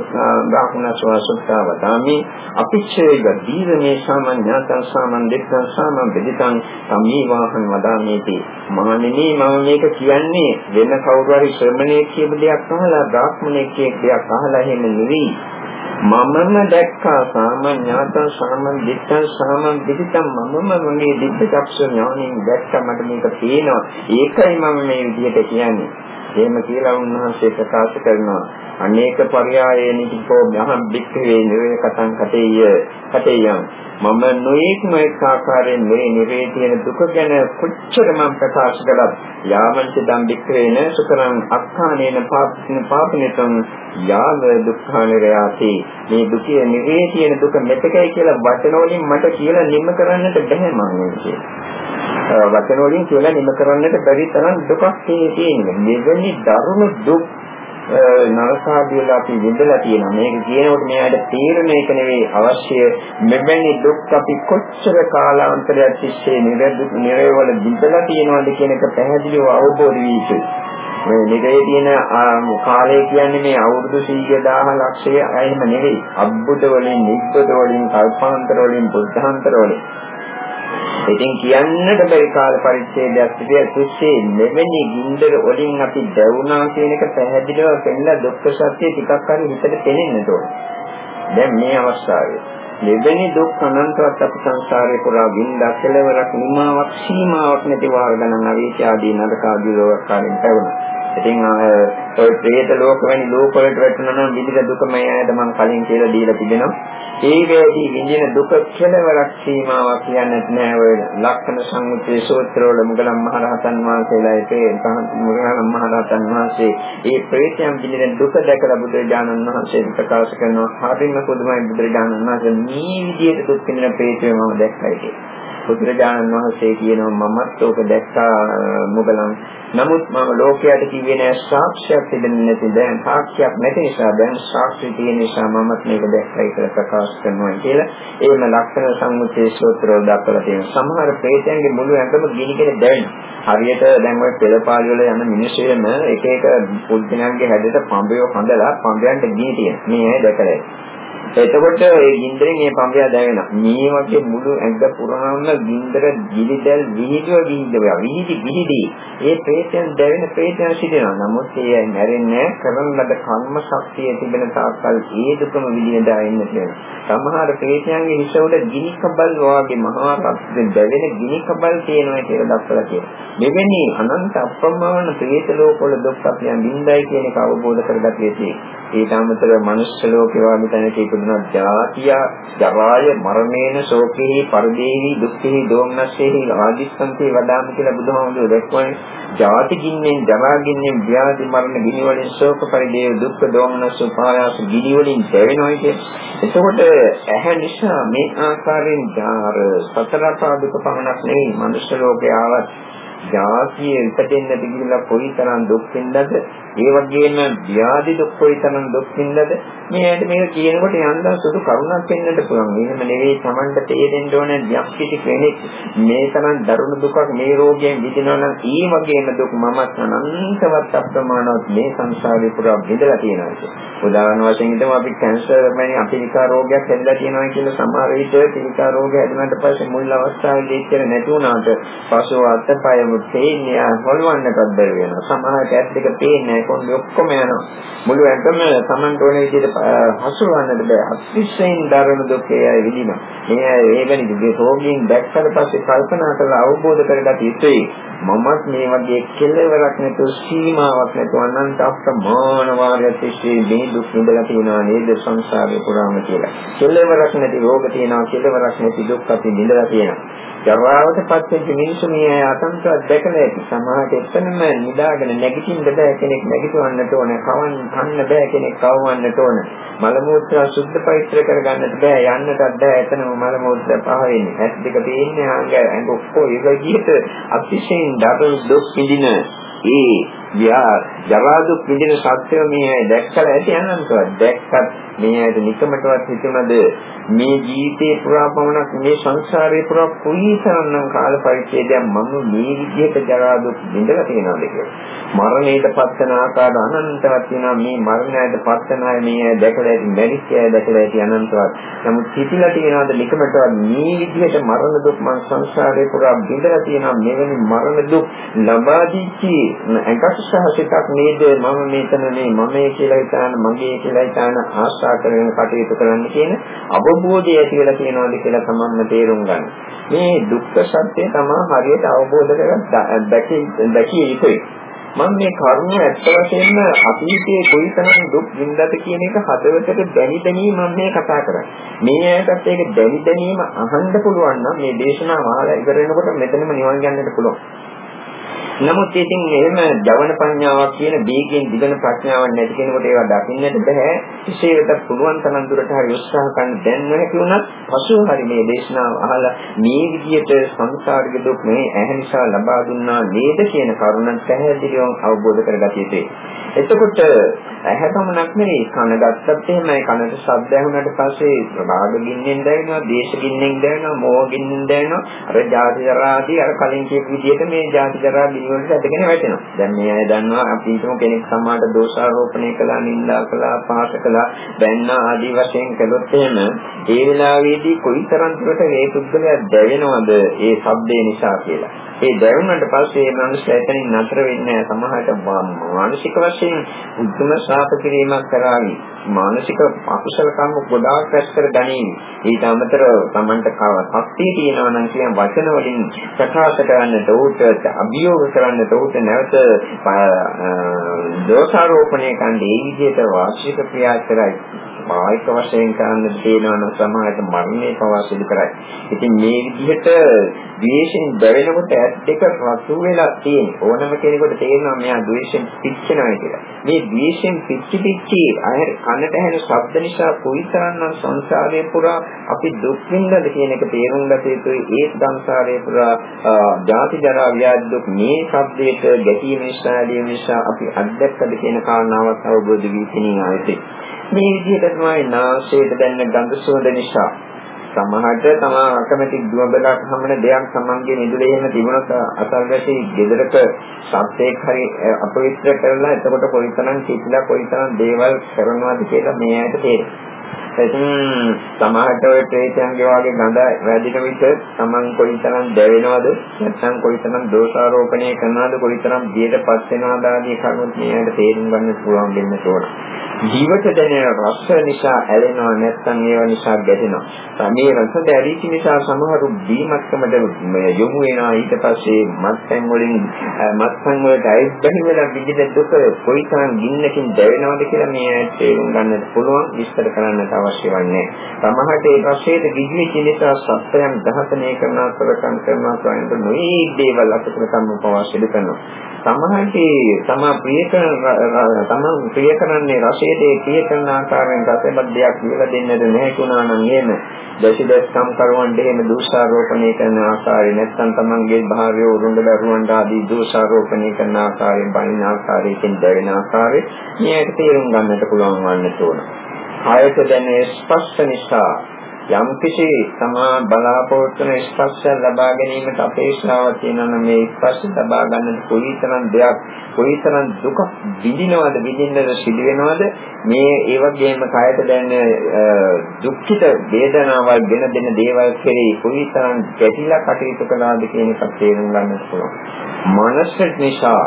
බාකුණස්ස වසුත්තා වදාමි අපිච්ඡේග දීරමේ සාමඤ්ඤාතං සාමන් දෙක්ඛං සාමන් බෙදිතං සමී වාහන වදාමේති. මහණෙනි මම මේක කියන්නේ වෙන කවුරු හරි ශ්‍රමණේ කියපු දෙයක් අහලා බ්‍රාහ්මණයෙක් කියපු දෙයක් අහලා එහෙම නෙවෙයි. මමම දැක්කා සාමඤ්ඤාතං සාමන් දිත්තං සාමන් දිත්තං මමම මගේ දිත්ත චක්ෂ ඥාණයෙන් දැක්කා මට මේක පේනවා. ඒකයි මම මේ විදිහට කියන්නේ. එහෙම කියලා උන්වහන්සේ ප්‍රකාශ කරනවා. අනේක පරයයන් කිපෝ මහ බික්කේ නිරේ කතං කතේය කතේයම් මම නොඑක්ම එක් ආකාරයෙන් මේ නිරේ තියෙන දුක ගැන කොච්චර මම ප්‍රකාශ කළත් යාමංච දම් බික්කේන සුකරං අක්ඛානේන පාපින පාපිනතං යාව දුක්ඛානිරයාති මේ දුකේ නිරේ තියෙන දුක මෙතකයි කියලා වචන වලින් මට කියලා නිම කරන්නට බැහැ මම කියන්නේ. වචන වලින් කියලා නිම කරන්නට බැරි තරම් දුකක් තියෙන්නේ. මෙවැනි දරුණු දුක් නරකාදීලා අපි විඳලා තියෙනවා. මේක කියනකොට මෙයාට තීරණ එක නෙවෙයි අවශ්‍ය. මෙවැනි දුක් අපි කොච්චර කාලාන්තරයක් තිස්සේ නිරවල විඳලා තියෙනවද කියන එක පැහැදිලිව අවබෝධ වී යුතුයි. මේ නිරේ තියෙන කාලය කියන්නේ මේ අවුරුදු 100 ලක්ෂය එහෙම නෙවෙයි. අබ්බුත වලින්, නිබ්බුත වලින්, කල්පාන්තර වලින්, බුද්ධාන්තර වලින් ඉතින් කියන්නට බැරි කාල පරිච්ඡේදයක් තිබිය තුස්සේ මෙවැනි ගින්දර වලින් අපි දැවුනා කියන එක පැහැදිලිව පෙන්නලා දුක්ඛ සත්‍ය ටිකක් හරි හිතට තේරෙන්න ඕනේ. දැන් මේ අවස්ථාවේ මෙවැනි දුක් අනන්තවත් අපි සංසාරේ පුරා විඳා කෙලවරක් නිමාවක් සීමාවක් නැති වාර ගණන් අවීච ආදී නරක ආදී ලෝකකාරයෙන් පැවුණා. ඉතින් ඔය ප්‍රේත ලෝක වැනි ලෝක වලට වැටුණා නම් විඳින දුක මම ඇයිද මම කලින් කියලා දීලා තිබෙනවා. ඒකේදී විඳින දුක කෙලවරක් සීමාවක් කියන්නත් නෑ ඔය ලක්ෂණ සංයුත්තේ සූත්‍රවල මුගලන් මහරහතන් වහන්සේලා ඒකේ මුගලන් මහරහතන් වහන්සේ ඒ ප්‍රේතයන් විඳින දුක දැකලා බුදුරජාණන් වහන්සේ ප්‍රකාශ කරනවා හරිම පුදුමයි බුදුරජාණන් වහන්සේ මේ විදිහට දුක් විඳින ප්‍රේතයෝ මම දැක්කයි කියලා. බුදුරජාණන් වහන්සේ කියනවා මමත් ඕක දැක්කා මුගලන්. නමුත් මම ලෝකයට කිව්වේ නෑ සාක්ෂියක් තිබෙන්නේ නැති දැන් සාක්ෂියක් නැති නිසා දැන් සාක්ෂි තියෙන නිසා මමත් මේක දැක්කයි කියලා ප්‍රකාශ කරනවා කියලා. ඒම ලක්ෂණ සංමුතිය සූත්‍රවල දක්වලා තියෙනවා. සමහර ප්‍රේතයන්ගේ මුළු ඇඟම ගිනිගෙන දැවෙනවා. හරියට දැන් ওই පෙළපාලි වල යන මිනිස්සුයම එක එක පුද්ගලයන්ගේ හැඩයට පඹයෝ හඳලා පඹයන්ට ගිනි තියෙන. මේ ඇයි දැකලා එතකොට ඒ ගින්දරෙන් මේ පඹය දැවෙනවා. මේ වගේ මුළු ඇඟ පුරාම ගින්දර ගිලිදල් විහිදුව විහිදුව විහිදි විහිදි. ඒ ප්‍රේතයන් දැවෙන ප්‍රේතයන් සිටිනවා. නමුත් ඒ නැරෙන්නේ කරන ලද කර්ම ශක්තිය තිබෙන තාක්කල් ඒ දුකම විඳිනදා ඉන්න තියෙනවා. සමහර ප්‍රේතයන්ගේ හිස උඩ ගිනි කබල් වාගේ මහා රක්තෙන් දැවෙන ගිනි කබල් තියෙනවා කියලා දක්වලා තියෙනවා. මෙවැනි අනන්ත අප්‍රමාණ ප්‍රේත ලෝකවල දුක් අපි අඳින්නයි කියන එක අවබෝධ කරගatiya තියෙනවා. ඊට අමතරව මනුෂ්‍ය ලෝකේ වගේ තැනක ඉපදුනා ජාතිය ජරාය මරණේන ශෝකේ පරිදේවි දුක්ඛේ දෝමනස්සේහි ආදිස්සන්තේ වදාම කියලා බුදුහාමුදුරුවෝ දැක්වන්නේ. ජාති ගින්නෙන් ජරා ගින්නෙන් ව්‍යාධි මරණ ගිනි වලින් ශෝක පරිදේව දුක්ඛ දෝමනස්ස උපායාස ගිනි වලින් දැවෙනවා කියන්නේ එතකොට ඇහැ නිසා මේ ආකාරයෙන් ජාර සතර පාදුක පමණක් නෙවෙයි මනුෂ්‍ය ලෝකේ ආවත් ජාතිය ඉපදෙන්නට ගිහිල්ලා කොයිතරම් දුක් විඳද? ඒ වගේම ව්‍යාධි දුක් කොයිතරම් දුක් විඳද? මේ ඇයිද මේක කියනකොට යන්දා සුදු කරුණක් වෙන්නට පුළුවන්. එහෙම නෙවෙයි Tamanට තේරෙන්න ඕනේ යම් කිසි කෙනෙක් මේ තරම් දරුණු දුකක් මේ රෝගයෙන් විඳිනවා නම් ඒ වගේම දුක් මමත් අනන්තවත් අප්‍රමාණවත් මේ සංසාරේ පුරා විඳලා තියෙනවා උදාහරණ වශයෙන් හිතමු අපි කැන්සර් වැනි අපිරිකා රෝගයක් හැදලා තියෙනවා කියලා සමහර විට පිළිකා රෝගය හැදුනට පස්සේ මුල් අවස්ථාවේදී ඉච්චර නැති වුණාට පසුව අත්පය නමුත් පේන්නේ හොලවන්නටත් බැරි වෙනවා. සමහරට ඇස් දෙක පේන්නේ නැහැ කොහොමද ඔක්කොම යනවා. මුළු ඇඟම Tamanට ඕන විදිහට හසුරවන්නට බෑ. අතිශයින් දරුණු දුකේ අය විඳිනවා. මේ ඒ වැනි දුකේ රෝගීන් දැක්කට පස්සේ කල්පනා කරලා අවබෝධ කරගත යුතුයි. මමත් මේ වගේ කෙලවරක් නැතුව සීමාවක් නැතුව අනන්ත අප්‍රමාණ වාරයක් තිස්සේ මේ දුක් විඳලා තියෙනවා නේද සංසාරේ පුරාම කියලා. කෙලවරක් නැති රෝග තියෙනවා කෙලවරක් නැති දුක් අපි විඳලා තියෙනවා. ජරාවට පත් වෙච්ච මිනිස්සු මේ අතන්තවත් දැකලා ඇති. සමහරට එතනම නිදාගෙන නැගිටින්න බෑ කෙනෙක් නැගිටවන්නට ඕන. කවන් කන්න බෑ කෙනෙක් කවවන්නට ඕන. මල මූත්‍රා සුද්ධ පවිත්‍ර කරගන්නට බෑ. යන්නටත් බෑ. එතනම මල මූත්‍රා පහ වෙන්නේ. ඇස් දෙක පේන්නේ ආංග ඇඟ ඔක්කොම ඒ විදිහට අතිශයින් දරුණු දුක් විඳින ඒ ව්‍යා ජරා දුක් විඳින සත්‍යය මේ අය දැක්කලා ඇති? අනන්තවත් දැක්කත් මේ ඇයිද නිකමටවත් හිතුණද මේ ජීවිතේ පුරා පමණක් මේ සංසාරේ පුරා කොයිතරම්නම් කාල පරිච්ඡේදයක් මම මේ විදිහට ජරා දුක් විඳලා තියෙනවද කියලා. මරණයට පත්වන ආකාර අනන්තවත් වෙනවා. මේ මරණයට පත්වන අය මේ අය දැකලා ඇති? මැරිච්ච අය දැකලා ඇති අනන්තවත්. නමුත් හිතිලා තියෙනවද නිකමටවත්? මේ විදිහට මරණ දුක් මං සංසාරේ පුරා විඳලා තියෙනවා. මෙවැනි මරණ දුක් ලබා දීච්චි. එකක් සහ සිතක් නේද මම මෙතන මේ මමයි කියලා හිතාන මගේ කියලා හිතාන ආශ ආරක්ෂා කරගෙන කටයුතු කරන්න කියන අවබෝධය ඇති වෙලා තියෙනවාද කියලා තමන්ම තේරුම් ගන්න. මේ දුක්ඛ සත්‍ය තමයි හරියට අවබෝධ කරගන්න දැකිය යුතුයි. මම මේ කර්ම ඇත්ත වශයෙන්ම අතීතයේ කොයිතරම් දුක් විඳද කියන එක හදවතට දැනි දැනි මම මේ කතා කරන්නේ. මේ ඇයටත් ඒක දැනි දැනීම අහන්න පුළුවන් නම් මේ දේශනාව අහලා ඉවර වෙනකොට මෙතනම නිවන් යන්නට පුළුවන්. නමුත් ඉතින් එහෙම ජවන ප්‍රඥාවක් කියන දීගෙන් දිගන ප්‍රඥාවක් නැති කෙනෙකුට ඒවා දකින්නට බෑ. විශේෂයට පුළුවන් තරම් දුරට හරි උත්සාහ කරන දැන් නොහැකි වුණත් පසුව හරි මේ දේශනාව අහලා මේ විදිහට සංසාරික දුක් මේ ඇහැ නිසා ලබා දුන්නා නේද කියන කරුණ පැහැදිලිව අවබෝධ කරගත යුතුයි. එතකොට ඇහැ පමණක් නෙවෙයි කන ගත්තත් එහෙමයි කනට ශබ්ද ඇහුනට පස්සේ රාග ගින්නෙන් දැනෙනවා, දේශ ගින්නෙන් දැනෙනවා, මෝහ ගින්නෙන් දැනෙනවා. අර ජාති ජරා ආදී අර කලින් කියපු විදිහට මේ ජාති ජරා වලට ඇදගෙන වැටෙනවා. දැන් මේ අය දන්නවා අපි හිතමු කෙනෙක් සමාජ දෝෂාරෝපණය කළා, නින්දා කළා, පහස කළා, බැන්නා ආදී වශයෙන් කළොත් එහෙම ඒ වෙලාවේදී කොයිතරම් දුරට මේ පුද්ගලයා දැවෙනවද ඒ ශබ්දේ නිසා කියලා. ඒ දැවුනට පස්සේ මේ මනුස්සයා එතනින් නතර වෙන්නේ සමහරට මානසික වශයෙන් උතුම ශාප කිරීමක් කරાવી. මානසික අකුසල කර්ම ගොඩාක් රැස් කර ගැනීම. ඊට අමතරව Tamanට ශක්තිය තියෙනවා නම් කියන වචන වලින් ප්‍රකාශ කරන්නට උට අභියෝග කරන්නට උට නැවත දෝෂාරෝපණය කන්නේ ඒ විදිහට වාචික ක්‍රියා කරයි. මායික වශයෙන් කරන්න තියෙනවා නම් සමාජයට මරණය පවා සිදු කරයි. ඉතින් මේ විදිහට ද්වේෂයෙන් දැවෙනකොට ඇස් දෙක රතු වෙලා තියෙන ඕනම කෙනෙකුට තේරෙනවා මෙයා ද්වේෂයෙන් පිච්චෙනවා කියලා. මේ ද්වේෂයෙන් පිච්චි පිච්චි අය කනට ඇහෙන ශබ්ද නිසා කොයිතරම්නම් සංසාරයේ පුරා අපි දුක් විඳද කියන එක තේරුම් ගත යුතුයි. ඒ සංසාරයේ පුරා ජාති ජරා ව්‍යාධි දුක් මේ ශබ්දයට ගැටීම නිසා නිසා අපි අත්දැකද කියන කාරණාවත් අවබෝධ වී තිනින් ආයේ මේ විදිහට තමයි නාසයට දැනෙන ගඳ සුවඳ නිසා සමහරට තමා අකමැති දුවබලක් හැමන දෙයක් සමන්ගේ නිදුලේ එහෙම තිබුණොත් අසල්වැසි ගෙදරක සත්‍යයක් හරි අපවිත්‍ර කරලා එතකොට කොයිතරම් කිසිලා කොයිතරම් දේවල් කරනවද කියලා මේ ඇයිට තේරෙනවා. ඉතින් සමහරට ඔය ප්‍රේතයන්ගේ වගේ ගඳ වැඩින විට Taman කොයිතරම් දැවෙනවද නැත්නම් කොයිතරම් දෝෂාරෝපණය කරනවද කොයිතරම් බියටපත් වෙනවද ආදී කරුණු මේකට තේරුම් ගන්න පුළුවන් වෙන්න ඕන. ජීවිත දැනෙන රස නිසා ඇලෙනවා නැත්නම් ඒවා නිසා ගැටෙනවා. මේ රස දැරීම නිසා සමහරු බීමත්කමට යොමු වෙනවා ඊට පස්සේ මත්පැන් වලින් මත්පැන් වලට අයිස් බැහැලා විදිහට දුක කොයිතරම් ගින්නකින් දැවෙනවද කියලා මේ තේරුම් ගන්නට පුළුවන් විස්තර කරන්නට අවශ්‍ය වන්නේ. සමහරට ඒ රසයේ විහිලිච්ච නිසා සත්‍යයන් දහසනය කරන අතරකම් කරන අතරෙන් මේ දේවල් අපිට සම්ම පවා සිදු කරනවා. සමහරට තමා ප්‍රිය කරන තමන් ප්‍රිය කරන්නේ රසයේ ප්‍රිය කරන ආකාරයෙන් රසබද්ධයක් කියලා දෙන්නද නැහැ කුණා නම් එහෙම දැසිදස් සම්කරවන්න එහෙම දෝෂාරෝපණය කරන ආකාරය නැත්නම් තමන්ගේ භාර්ය උරුංග දරුවන්ට ආදී දෝෂාරෝපණය කරන ආකාරයෙන් බලින ආකාරයෙන් දැවෙන ආකාරය මේක තේරුම් ගන්නට පුළුවන් වන්න ඕන. කායක දැනෙන ස්පර්ශ නිසා යම් කිසි තමා බලාපොරොත්තු වෙන ස්පර්ශය ලබා ගැනීමට අපේක්ෂාවක් තියෙනවා නම් මේ ස්පර්ශ ලබා ගන්නට කොයිතරම් දෙයක් කොයිතරම් දුක විඳිනවද විඳින්නද සිදු වෙනවද මේ ඒ වගේම කායත දැනෙන දුක්ඛිත වේදනාවල් ගෙන දෙන දේවල් කෙරෙහි කොයිතරම් ගැටිලා කටයුතු කළාද කියන එක තේරුම් ගන්නට පුළුවන්. මනස නිසා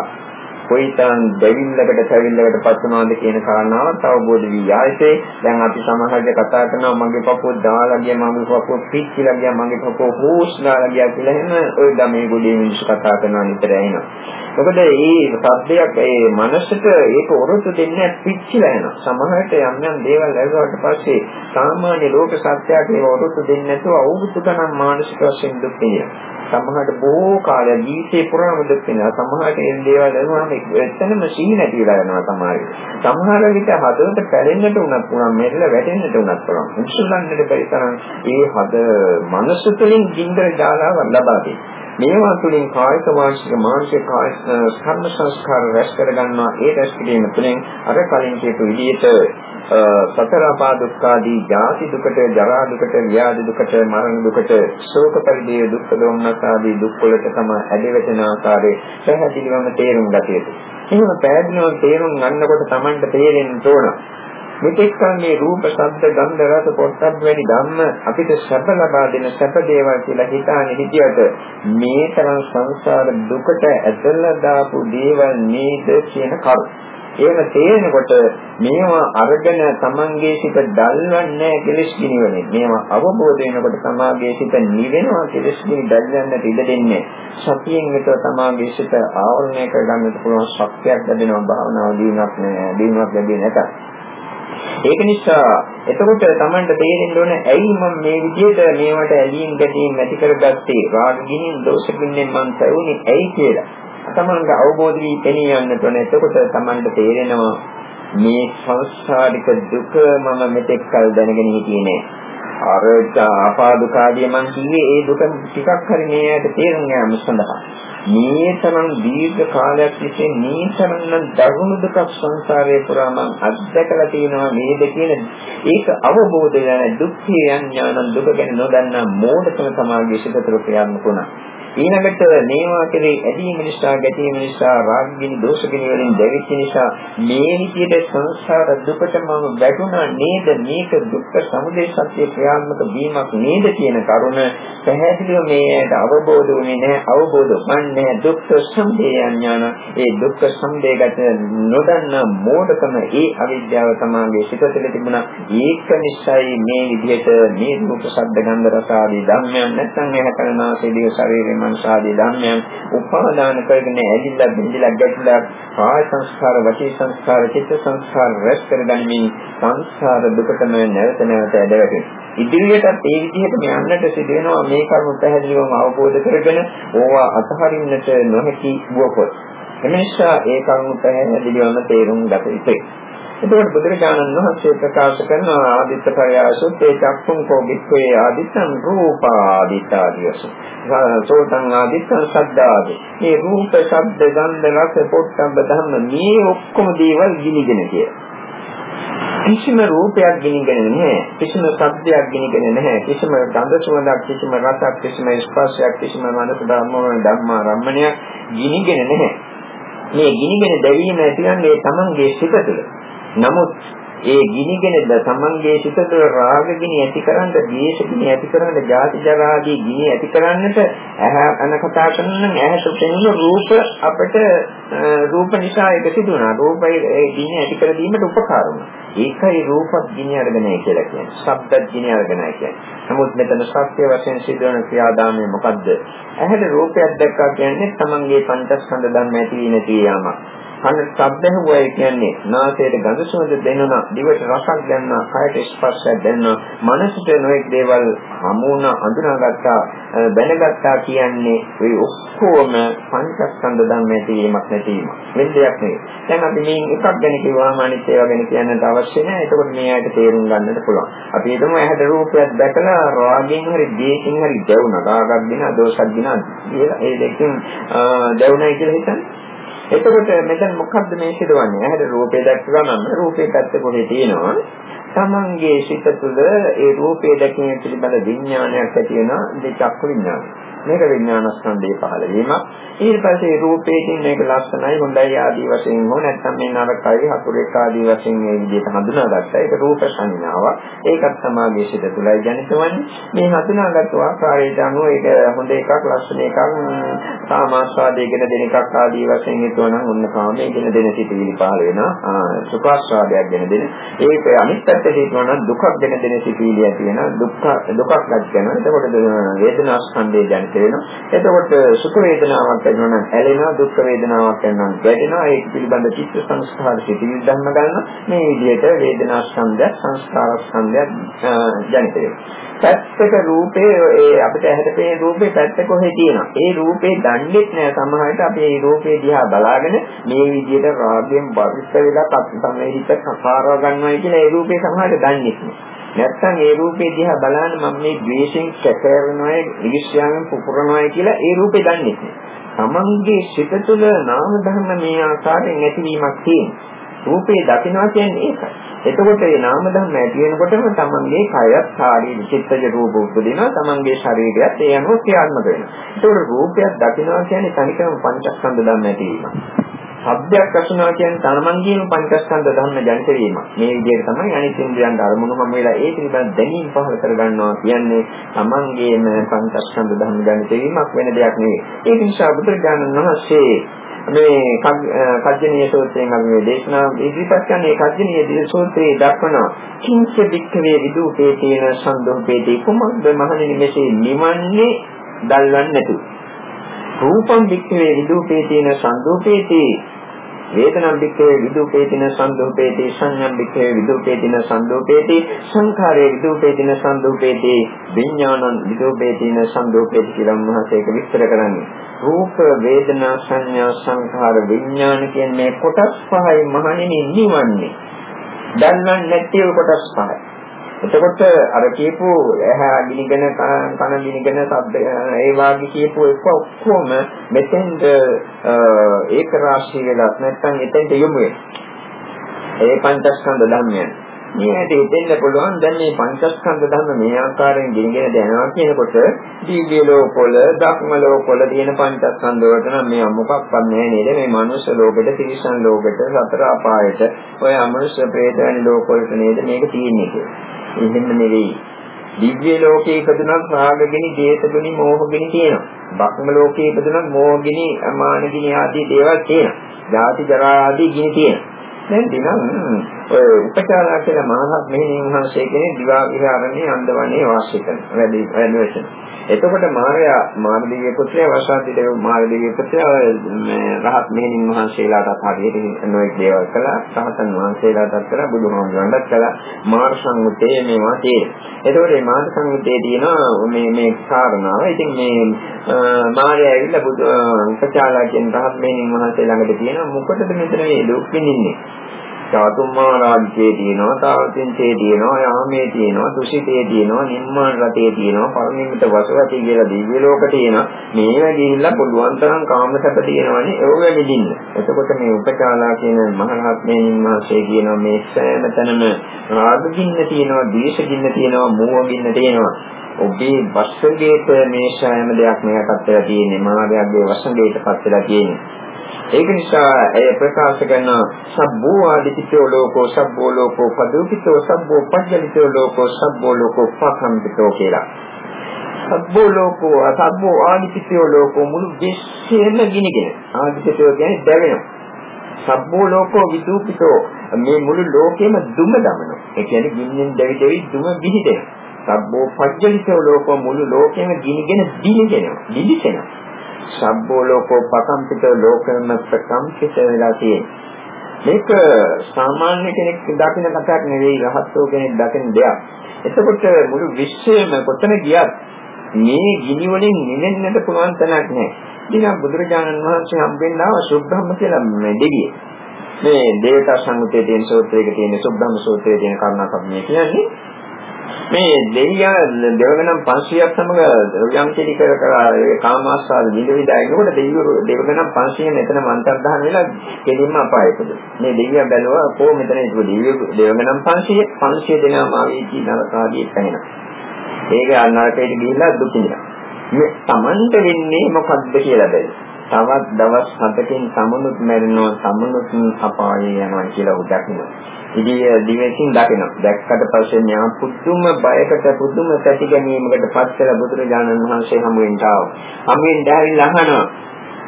කොයිතරම් දෙවිල්ලකට පැවිල්ලකට පත් වෙනවද කියන කාරණාවත් අවබෝධ වී ආයේ දැන් අපි සමහරවිට කතා කරනවා මගේ පපුව දාලා ගියා මගේ පපුව පිච්චිලා ගියා මගේ පපුව හොස්ලා ගියා කියලා එහෙම ඔය ළමයි ගොඩේ මිනිස්සු කතා කරනවා නිතර ඇහෙනවා. මොකද මේ සද්දයක් ඒ මනසට ඒක ඔරොත්තු දෙන්නේ පිච්චිලා යනවා. සමහරවිට යම් යම් දේවල් ලැබුවාට පස්සේ සාමාන්‍ය ලෝක සත්‍යයට ඒක ඔරොත්තු දෙන්නේ නැතුව අවුරුදු ගණන් මානසික වශයෙන් දුක් විඳිනවා. සමහරට බොහෝ කාලයක් ජීවිතේ පුරාම දුක් වෙනවා. සමහරට ඒ දේවල් ලැබුවාම එතනම සීන නැති වෙලා යනවා සමහරවිට. සමහර විට හදවත පැලෙන්නට උනත් පුළුවන්, මෙරළ වැටෙන්නට උනත් පුළුවන්. උත්සුලන්නට බැරි තරම් ඒ හද මනස තුළින් ජීඳර ජාලාවක් ලබා දෙනවා. මේවා තුළින් කායික වාචික මානසික කර්ම සංස්කාර රැස් කර ගන්නවා ඒ රැස් කිරීම තුළින් අර කලින් කියපු විදිහට සතර අපා දුක්ඛාදී ජාති දුකට ජරා දුකට ව්‍යාධි දුකට මරණ දුකට ශෝක පරිදේ දුක්ඛ දෝමනස් ආදී දුක් වලට තම ඇදෙවෙන ආකාරයේ පැහැදිලිවම තේරුම් ගත යුතුයි. එහෙම පැහැදිලිවම තේරුම් ගන්නකොට Tamanට තේරෙන්න ඕන මෙතෙක් කල මේ රූප, ශබ්ද, ගන්ධ, රස, පොට්ටබ් වැනි ධම්ම අපිට සැප ලබා දෙන සැප දේවල් කියලා හිතානේ හිතියට මේ තරම් සංසාර දුකට ඇදලා දාපු දේවල් නේද කියන කරුණ. එහෙම තේරෙනකොට මේවා අරගෙන තමන්ගේ සිත දැල්වන්නේ කෙලස් ගිනිවලින්. මේවා අවබෝධ වෙනකොට තමාගේ සිත නිවෙනවා කෙලස් ගිනි දැල්වන්නට ඉඩ දෙන්නේ. සතියෙන් විතර තමාගේ සිත ආවරණය කරගන්නට පුළුවන් ශක්තියක් ලැබෙනවා භාවනාව දිනුවක් නෑ. දිනුවක් ලැබෙන්නේ නැත. ඒක නිසා එතකොට Tamanට තේරෙන්න ඕන ඇයි මම මේ විදිහට මේවට ඇලීම් ගැටීම් ඇති කරගත්තේ රාග ගිනින් දෝෂ ගින්නෙන් මම පැවුනේ ඇයි කියලා. Tamanට අවබෝධ වී පෙනී යන්නට ඕන. එතකොට Tamanට තේරෙනවා මේ සංසාරික දුක මම මෙතෙක් කල් දැනගෙන හිටියේ නෑ. අර ආපාදුකාදී මං කිව්වේ ඒ දුක ටිකක් හරි මේකට තේරුම් ගන්න සඳහා. මේ තරම් දීර්ඝ කාලයක් තිස්සේ මේ තරම් දරුණු දුකක් සංසාරේ පුරා මං අත්දැකලා තියෙනවා නේද කියන ඒක අවබෝධය දුක්ඛේ යඥාන දුක ගැන නොදන්නා මෝඩකම සමාගයේ සිට තුළ ක්‍රියාත්මක ඊළඟට මේවා කෙරේ ඇදීම නිසා ගැටීම නිසා රාගගිනි දෝෂගිනි වලින් දැවිච්ච නිසා මේ විදිහට සංසාර දුකට මම වැටුණා නේද? මේක දුක්ඛ සමුදය සත්‍ය ක්‍රියාත්මක වීමක් නේද කියන කරුණ පැහැදිලිව මේකට අවබෝධ වුණේ නැහැ අවබෝධ වන්නේ දුක්ඛ සමුදය ඥාන ඒ දුක්ඛ සමුදයකට නොදන්න මෝඩකම ඒ අවිද්‍යාව තමයි සිත තුළ තිබුණා. ඒක නිසායි මේ විදිහට මේ රූප ශබ්ද ගන්ධ රස ආදී ධර්මයන් නැත්නම් එහි කරනාසේ දිව ශරීරෙම මනසාදී ධර්මයන් උපාදාන කරගෙන ඇදිලා බින්දිලා ගැටලා කාය සංස්කාර වචී සංස්කාර චිත්ත සංස්කාර රැස් කරගනිමින් සංස්කාර දුකටම නැවත නැවත ඇදවැටෙනවා ඉදිරියටත් ඒ විදිහටම යන්නට සිදු වෙනවා. මේ කරුණු පැහැදිලිවම අවබෝධ කරගෙන ඕවා අතහරින්නට නොහැකි වූකොත් එනිසා ඒ කරුණු පැහැදිලිවම තේරුම් ගත යුතුයි. එතකොට බුදුරජාණන් වහන්සේ ප්‍රකාශ කරන ආදිත්ත පරයාසුත්තේ චක්කුං කෝ වික්ඛේ ආදිත්තං රූපාදිතාදියස. සෝතං ආදිත්තං සද්දාදි. මේ රූප, ශබ්ද, ගන්ධ, රස, පොට්ටබ්බ ධම්ම මේ ඔක්කොම දේවල් ගිනිගෙන කිය. කිසිම රූපයක් ගිනිගෙන නැහැ. කිසිම ශබ්දයක් ගිනිගෙන නැහැ. කිසිම ගන්ධ සුවඳක්, කිසිම රසක්, කිසිම ස්පර්ශයක්, කිසිම මනස ධර්මවල ධම්මා රම්මණයක් ගිනිගෙන නැහැ. මේ ගිනිගෙන දැවීම ඇතිවන්නේ තමන්ගේ සිත තුළ. නමුත් ඒ ගිනිගෙන තමන්ගේ සිත තුළ රාග ගිනි ඇතිකරන්න, ද්වේෂ ගිනි ඇතිකරන්න, ජාති ජරා ආදී ගිනි ඇතිකරන්නට ඇහැ අන කතා කරන ඇහැට පෙනෙන රූප අපිට රූප නිසා ඒක සිදු වෙනවා. රූපය ඒ ගිනි ඇති කර දීමට උපකාර වෙනවා. ඒකයි රූපත් ගිනි අරගෙනයි කියලා කියන්නේ. ශබ්දත් ගිනි අරගෙනයි කියන්නේ. නමුත් මෙතන සත්‍ය වශයෙන් සිදුවන ක්‍රියාදාමය මොකද්ද? ඇහැට රූපයක් දැක්කා කියන්නේ තමන්ගේ පංචස්කන්ධ ධර්ම ඇති වෙන තියාමක්. කන ශබ්ද හුවයි කියන්නේ නාසයට ගඳ සුවඳ දැනෙනවා, දිවට රසක් දැනෙනවා, කයට ස්පර්ශයක් දැනෙනවා, මනසට නොඑක් දේවල් හමුුණ අඳුනාගත්තා, දැනගත්තා කියන්නේ ඒ ඔක්කොම පංචස්කන්ධ ධර්මයේ තීමක් නැතිවීම. වෙන දෙයක් නෙවෙයි. දැන් අපි මේ එකක් ගැන කිව්වම අනිත් ඒවා ගැන කියන්නට අවශ්‍ය නැහැ. එතකොට මේ ආයත තේරුම් ගන්නට පුළුවන්. අපි හිතමු ඇහැට රූපයක් දැකලා රාගෙන් හරි දේශෙන් හරි දැවුණා. රාගක් දිනා, දෝෂක් දිනා කියලා ඒ දෙකෙන් දැවුණයි කියලා හිතන්නේ. එතකොට මෙතන මොකද්ද මේ සිදුවන්නේ? ඇහැට රූපේ දැක්ක ගමන් රූපේ පැත්ත කොහේ තියෙනවා? තමන්ගේ සිත තුළ ඒ රූපේ දැකීම පිළිබඳ විඥානයක් ඇති වෙනවා. ඒ චක්කු විඥානය. මේක විඥාන ස්කන්ධයේ පහළ වීම. ඊට පස්සේ රූපේකින් මේක ලස්සනයි හොඳයි ආදී වශයෙන් හෝ නැත්නම් මේ නරකයි හකුරෙක් ආදී වශයෙන් මේ විදිහට හඳුනාගත්තා. ඒක රූප සංඥාවක්. ඒකත් සමාගයේ සිට තුලයි ජනිතවන්නේ. මේ හඳුනාගත් ආකාරයට අනුව ඒක හොඳ එකක් ලස්සන එකක් සාමාස්වාදයකට දෙන එකක් ආදී වශයෙන් හිතුවනම් ඔන්න කාමයේගෙන දෙන සිටිවිලි පහළ වෙනවා. සුඛාස්වාදයක් ගැන දෙන. ඒක අනිත් පැත්තට හිතුවනම් දුකක් ගැන දෙන සිටිවිලි ඇති වෙනවා. දුක්ඛ දුකක් ගැන කරනවා. එතකොට වේදනා ස්කන්ධයේ ජනිත වෙනවා. එතකොට සුඛ වේදනාවක් වෙනවා නම් ඇලෙනවා, දුක් වේදනාවක් වෙනවා නම් ගැටෙනවා. ඒක පිළිබඳ චිත්ත සංස්කාර සිටිවිලි ධර්ම ගන්න මේ විදිහට වේදනා ස්කන්ධය, සංස්කාර ස්කන්ධය ජනිත වෙනවා. පැත්තක රූපේ ඒ අපිට ඇහැට පේන රූපේ පැත්ත කොහේ තියෙනවා. ඒ රූපේ දන්නේත් නෑ සමහරවිට අපි මේ රූපේ දිහා බලාගෙන මේ විදිහට රාගයෙන් බරිස්ස වෙලා පස්ස සමේ හිත කකාරව ගන්නවයි කියලා ඒ රූපේ සමහරවිට දන්නේ නෑ. නැත්තම් ඒ රූපේ දිහා බලන මම මේ ද්වේෂයෙන් කැකරනවා, ඉරිශ්‍යාවෙන් පුපුරනවා කියලා ඒ රූපේ දන්නේ නැහැ. තමන්ගේ සිත තුළ නාම ධර්ම මේ ආකාරයෙන් නැතිවීමක් තියෙනවා. රූපේ දකින්නවා කියන්නේ ඒකයි. එතකොට මේ නාම ධර්ම ඇති වෙනකොටම තමන්ගේ කයත් ශාරීරික චිත්තජ රූප උපදිනවා. තමන්ගේ ශරීරයත් ඒ අනුව ක්‍රියාත්මක වෙනවා. ඒතකොට රූපයක් දකින්නවා කියන්නේ තනිකරම පංචස්කන්ධ ධර්ම ඇතිවීම. සබ්දයක් අසුනා කියන්නේ තමන්ගේම පංචස්කන්ධ ධර්ම ජනිත වීම. මේ විදිහට තමයි අනිත් ඉන්ද්‍රියන්ට අරමුණුම වෙලා ඒ පිළිබඳ දැනීම පහළ කරගන්නවා කියන්නේ තමන්ගේම පංචස්කන්ධ ධර්ම ජනිත වීමක් වෙන දෙයක් නෙවෙයි. ඒ නිසා බුදුරජාණන් වහන්සේ මේ කජ්ජනීය සූත්‍රයෙන් අපි මේ දේශනාව ඉදිරිපත් කරන මේ කජ්ජනීය සූත්‍රයේ දක්වනවා කිංච වික්ඛවේ විදුපේ තේන සම්දෝපේදී කුමක්ද මහණෙනි මෙසේ නිවන්නේ දල්වන්නේ නැතු. රූපම් වික්ඛවේ විදුපේ තේන සම්දෝපේදී වේදනම් වික්ඛේ විදුපේතින සම්දෝපේති සංඥම් වික්ඛේ විදුපේතින සම්දෝපේති සංඛාරේ විදුපේතින සම්දෝපේති විඥානං විදුපේතින සම්දෝපේති කියලා මහසේක විස්තර කරන්නේ. රූප වේදනා සංඥා සංඛාර විඥාන කියන මේ කොටස් පහයි මහණෙනි නිවන්නේ. දන්නන්නේ නැති කොටස් පහයි. එතකොට අර කියපු ඇහැ ගිනිගෙන කන ගිනිගෙන ශබ්ද ඒ වාගේ කියපු එක ඔක්කොම මෙතෙන්ද ඒක රාශී වෙලා නැත්නම් එතෙන්ට යොමු වෙනවා. ඒ පංචස්කන්ධ ධර්මයන්. මේ ඇයි හිතෙන්න පුළුවන් දැන් මේ පංචස්කන්ධ ධර්ම මේ ආකාරයෙන් ගිනිගෙන දැනවා කියනකොට දීව්‍ය ලෝකවල ධක්ම ලෝකවල තියෙන පංචස්කන්ධ වලට නම් මේ මොකක්වත් නැහැ නේද මේ මනුෂ්‍ය ලෝකෙට තිරිසන් ලෝකෙට සතර අපායට ඔය අමනුෂ්‍ය ප්‍රේත වැනි ලෝකවලට නේද මේක තියෙන්නේ කියලා. එහෙම නෙවෙයි. දිව්‍ය ලෝකයේ ඉපදුනත් රාගගිනි, දේශගිනි, මෝහගිනි තියෙනවා. භක්ම ලෝකයේ ඉපදුනත් මෝහගිනි, අමානගිනි ආදී දේවල් තියෙනවා. ජාති ජරා ආදී ගිනි තියෙනවා. දැන් දිනම් ඔය උපචාරා කියලා මහත් මෙහෙණින් වහන්සේ කෙනෙක් දිවා විහාරණේ අන්දවනේ වාසය කරන වැඩි වැඩවැසෙන. එතකොට මාර්යා මාර්ගදීය පුත්‍රයා වසාතිදේව මාර්ගදීය පුත්‍රයා මේ රහත් මෙහෙණින් වහන්සේලාට හරියට නොඑක් දේවල් කළා. රහතන් වහන්සේලාටත් කළා බුදුහාමුදුරන්ටත් කළා. මාර් සංගුතේ මේවා තියෙනවා. එතකොට මේ මාර් සංගුතේ තියෙන මේ මේ කාරණාව. ඉතින් මේ මාර්යා ඇවිල්ලා බුදු උපචාරා කියන රහත් මෙහෙණින් වහන්සේ ළඟට තියෙනවා. මොකටද මෙතන මේ දුක් විඳින්නේ? චාතුම්මා රාජ්‍යයේ තියෙනවා, තාවතින්තේ තියෙනවා, යාමේ තියෙනවා, තුසිතේ තියෙනවා, නිම්මාන රතේ තියෙනවා, පරිණිමිත වසවති කියලා දිව්‍ය ලෝක තියෙනවා. මේවා ගිහිල්ලා පුළුවන් තරම් කාමසප තියෙනවනේ ඒව විඳින්න. එතකොට මේ උපචාලා කියන මහරහත් මෙනින් මහසේ කියනවා මේ සෑම තැනම රාගගින්න තියෙනවා, ද්වේෂගින්න තියෙනවා, මෝහගින්න තියෙනවා. ඔබේ වස්සගේට මේ සෑම දෙයක් මෙයටත් වෙලා තියෙන්නේ මායාවේ වසඟයටපත් වෙලා තියෙන්නේ ඒක නිසා එය ප්‍රකාශ කරන සබ්බෝ ආදිතිතෝ ලෝකෝ සබ්බෝ ලෝකෝ පදුකිතෝ සබ්බෝ පජ්ජලිතෝ ලෝකෝ සබ්බෝ ලෝකෝ පකම්පිතෝ කියලා. සබ්බෝ ලෝකෝ සබ්බෝ ආදිතිතෝ ලෝකෝ මුළු විශ්වයම ගිනිගෙන ආදිතිතෝ කියන්නේ දැවෙනවා. සබ්බෝ ලෝකෝ විදූපිතෝ මේ මුළු ලෝකෙම දුම දමනවා. ඒ කියන්නේ ගින්නෙන් දැවි දැවි දුම විහිදෙනවා. සබ්බෝ පජ්ජලිතෝ ලෝකෝ මුළු ලෝකෙම ගිනිගෙන දිලිගෙනවා. දිලිසෙනවා. සබ්බෝ ලෝකෝ පකම්පිත ලෝකෙම ප්‍රකම්පිත වෙලා තියෙන්නේ. මේක සාමාන්‍ය කෙනෙක් දකින කතාවක් නෙවෙයි රහත්ෝ කෙනෙක් දකින දෙයක්. එතකොට මුළු විශ්වයම කොතන ගියත් මේ ගිනි වලින් නිවෙන්නට පුළුවන් තැනක් නැහැ. ඉතින් බුදුරජාණන් වහන්සේ හම්බෙන්න ආව සුබ්‍රහ්ම කියලා මේ දෙවියෙක්. මේ දේවතා සංගතයේ තියෙන සූත්‍රයක තියෙන සුබ්‍රහ්ම සූත්‍රයේ තියෙන කරුණක් අපි මේ කියන්නේ මේ දෙවියා දෙවගණන් 500ක් සමග යම් කිසි කර කර කාමාස්වාද විඳ විඳ එනකොට දෙවියෝ දෙවගණන් 500 මෙතන මන්තරදාන වෙලා කෙලින්ම අපායකද? මේ දෙවියා බැලුවා කො මෙතන ඉතුරු දෙවියෝ දෙවගණන් 500 500 දෙනාම ආවේ කියන නරකාදී පැහැෙනවා ඒක අන්නරකයට ගිහිල්ලා දුක් විඳිනවා. මේ Tamanට වෙන්නේ මොකද්ද කියලා බැලුවා. තවත් දවස් 7කින් සමුනුත් මැරෙනවා සමුනුත් අපායේ යනවා කියලා උදකිනවා. ඉතින් දිවෙකින් දකිනවා. දැක්කට පස්සේ න්යා පුදුම බයකට පුදුම තැති ගැනීමකට පත් කළ බුදුරජාණන් වහන්සේ හමුවෙන් ආවා. හමුවෙන් දැරිලා අහනවා.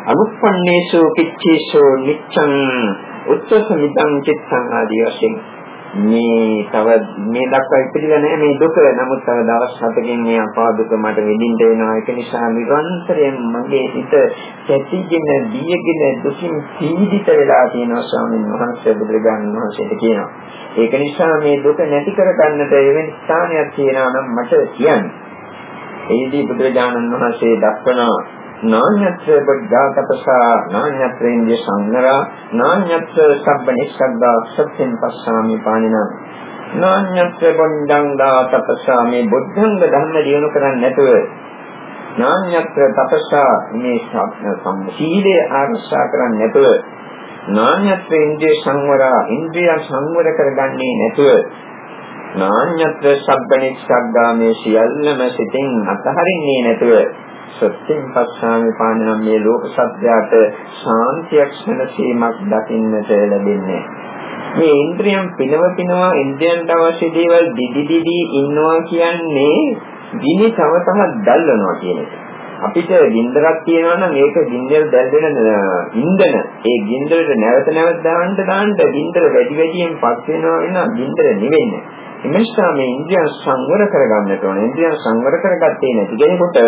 අනුප්පන්නේසු පිච්චේසු නිච්ඡං උත්තස මිදං චිත්තං ආදී වශයෙන් මේ තව මේ දක්වා ඉතිරිලා නැහැ මේ දුක. නමුත් තව දවස් 7කින් මේ අපා දුක මට විඳින්න වෙනවා. ඒක නිසා නිරන්තරයෙන් මගේ හිත කැටිගෙන, දීගෙන දුකින් පීඩිත වෙලා තියෙනවා ස්වාමීන් වහන්සේ බුදුරජාණන් වහන්සේට කියනවා. ඒක නිසා මේ දුක නැති කර ගන්නට එවැනි ස්ථානයක් තියෙනවා නම් මට කියන්න. ඒදී බුදුරජාණන් වහන්සේ දක්වනවා නාඤ්‍යත්‍ර බද්ධාතපසා නාඤ්‍යත්‍ර ඉන්දිය සංගරා නාඤ්‍යත්‍ර සබ්බ නිස්සග්ගා සත්‍යෙන් පස්සාමි පාණිනා. නාඤ්ඤත්‍ර බොණ්ඩං දා තපසා මේ බුද්ධංග ධර්ම දිනු කරන්නේ නැතුව. නාඤ්ඤත්‍ර තපසා මේ සම්සීලය ආරක්ෂා කරන්නේ නැතුව. නාඤ්ඤත්‍ර ඉන්ද්‍රිය සංවර ඉන්ද්‍රිය සංවර කරගන්නේ නැතුව. නාඤ්ඤත්‍ර සබ්බනිච්ඡග්ගා මේ සියල්ලම සිතින් අතහරින්නේ නැතුව. සත්‍යං පස්සාමි පාණනම් මේ ලෝක සත්‍යයට ශාන්තියක් සැනසීමක් දකින්නට ලැබෙන්නේ මේ ඉන්ද්‍රියම් පිනව පිනවා ඉන්ද්‍රියන්ට අවශ්‍ය දේවල් දිදි දිදි ඉන්නවා කියන්නේ දිනි තව තවත් දැල්වනවා කියන එක. අපිට ගින්දරක් තියෙනවා නම් ඒක ගින්දර දැල්වෙන ඉන්ධන ඒ ගින්දරට නැවත නැවත දාන්න දාන්න ගින්දර වැඩි වැඩියෙන් පස් වෙනවා වෙන ගින්දර නෙවෙන්නේ. එනිසා මේ ඉන්ද්‍රියන් සංවර කරගන්නට ඕනේ. ඉන්ද්‍රියන් සංවර කරගත්තේ නැති කෙනෙකුට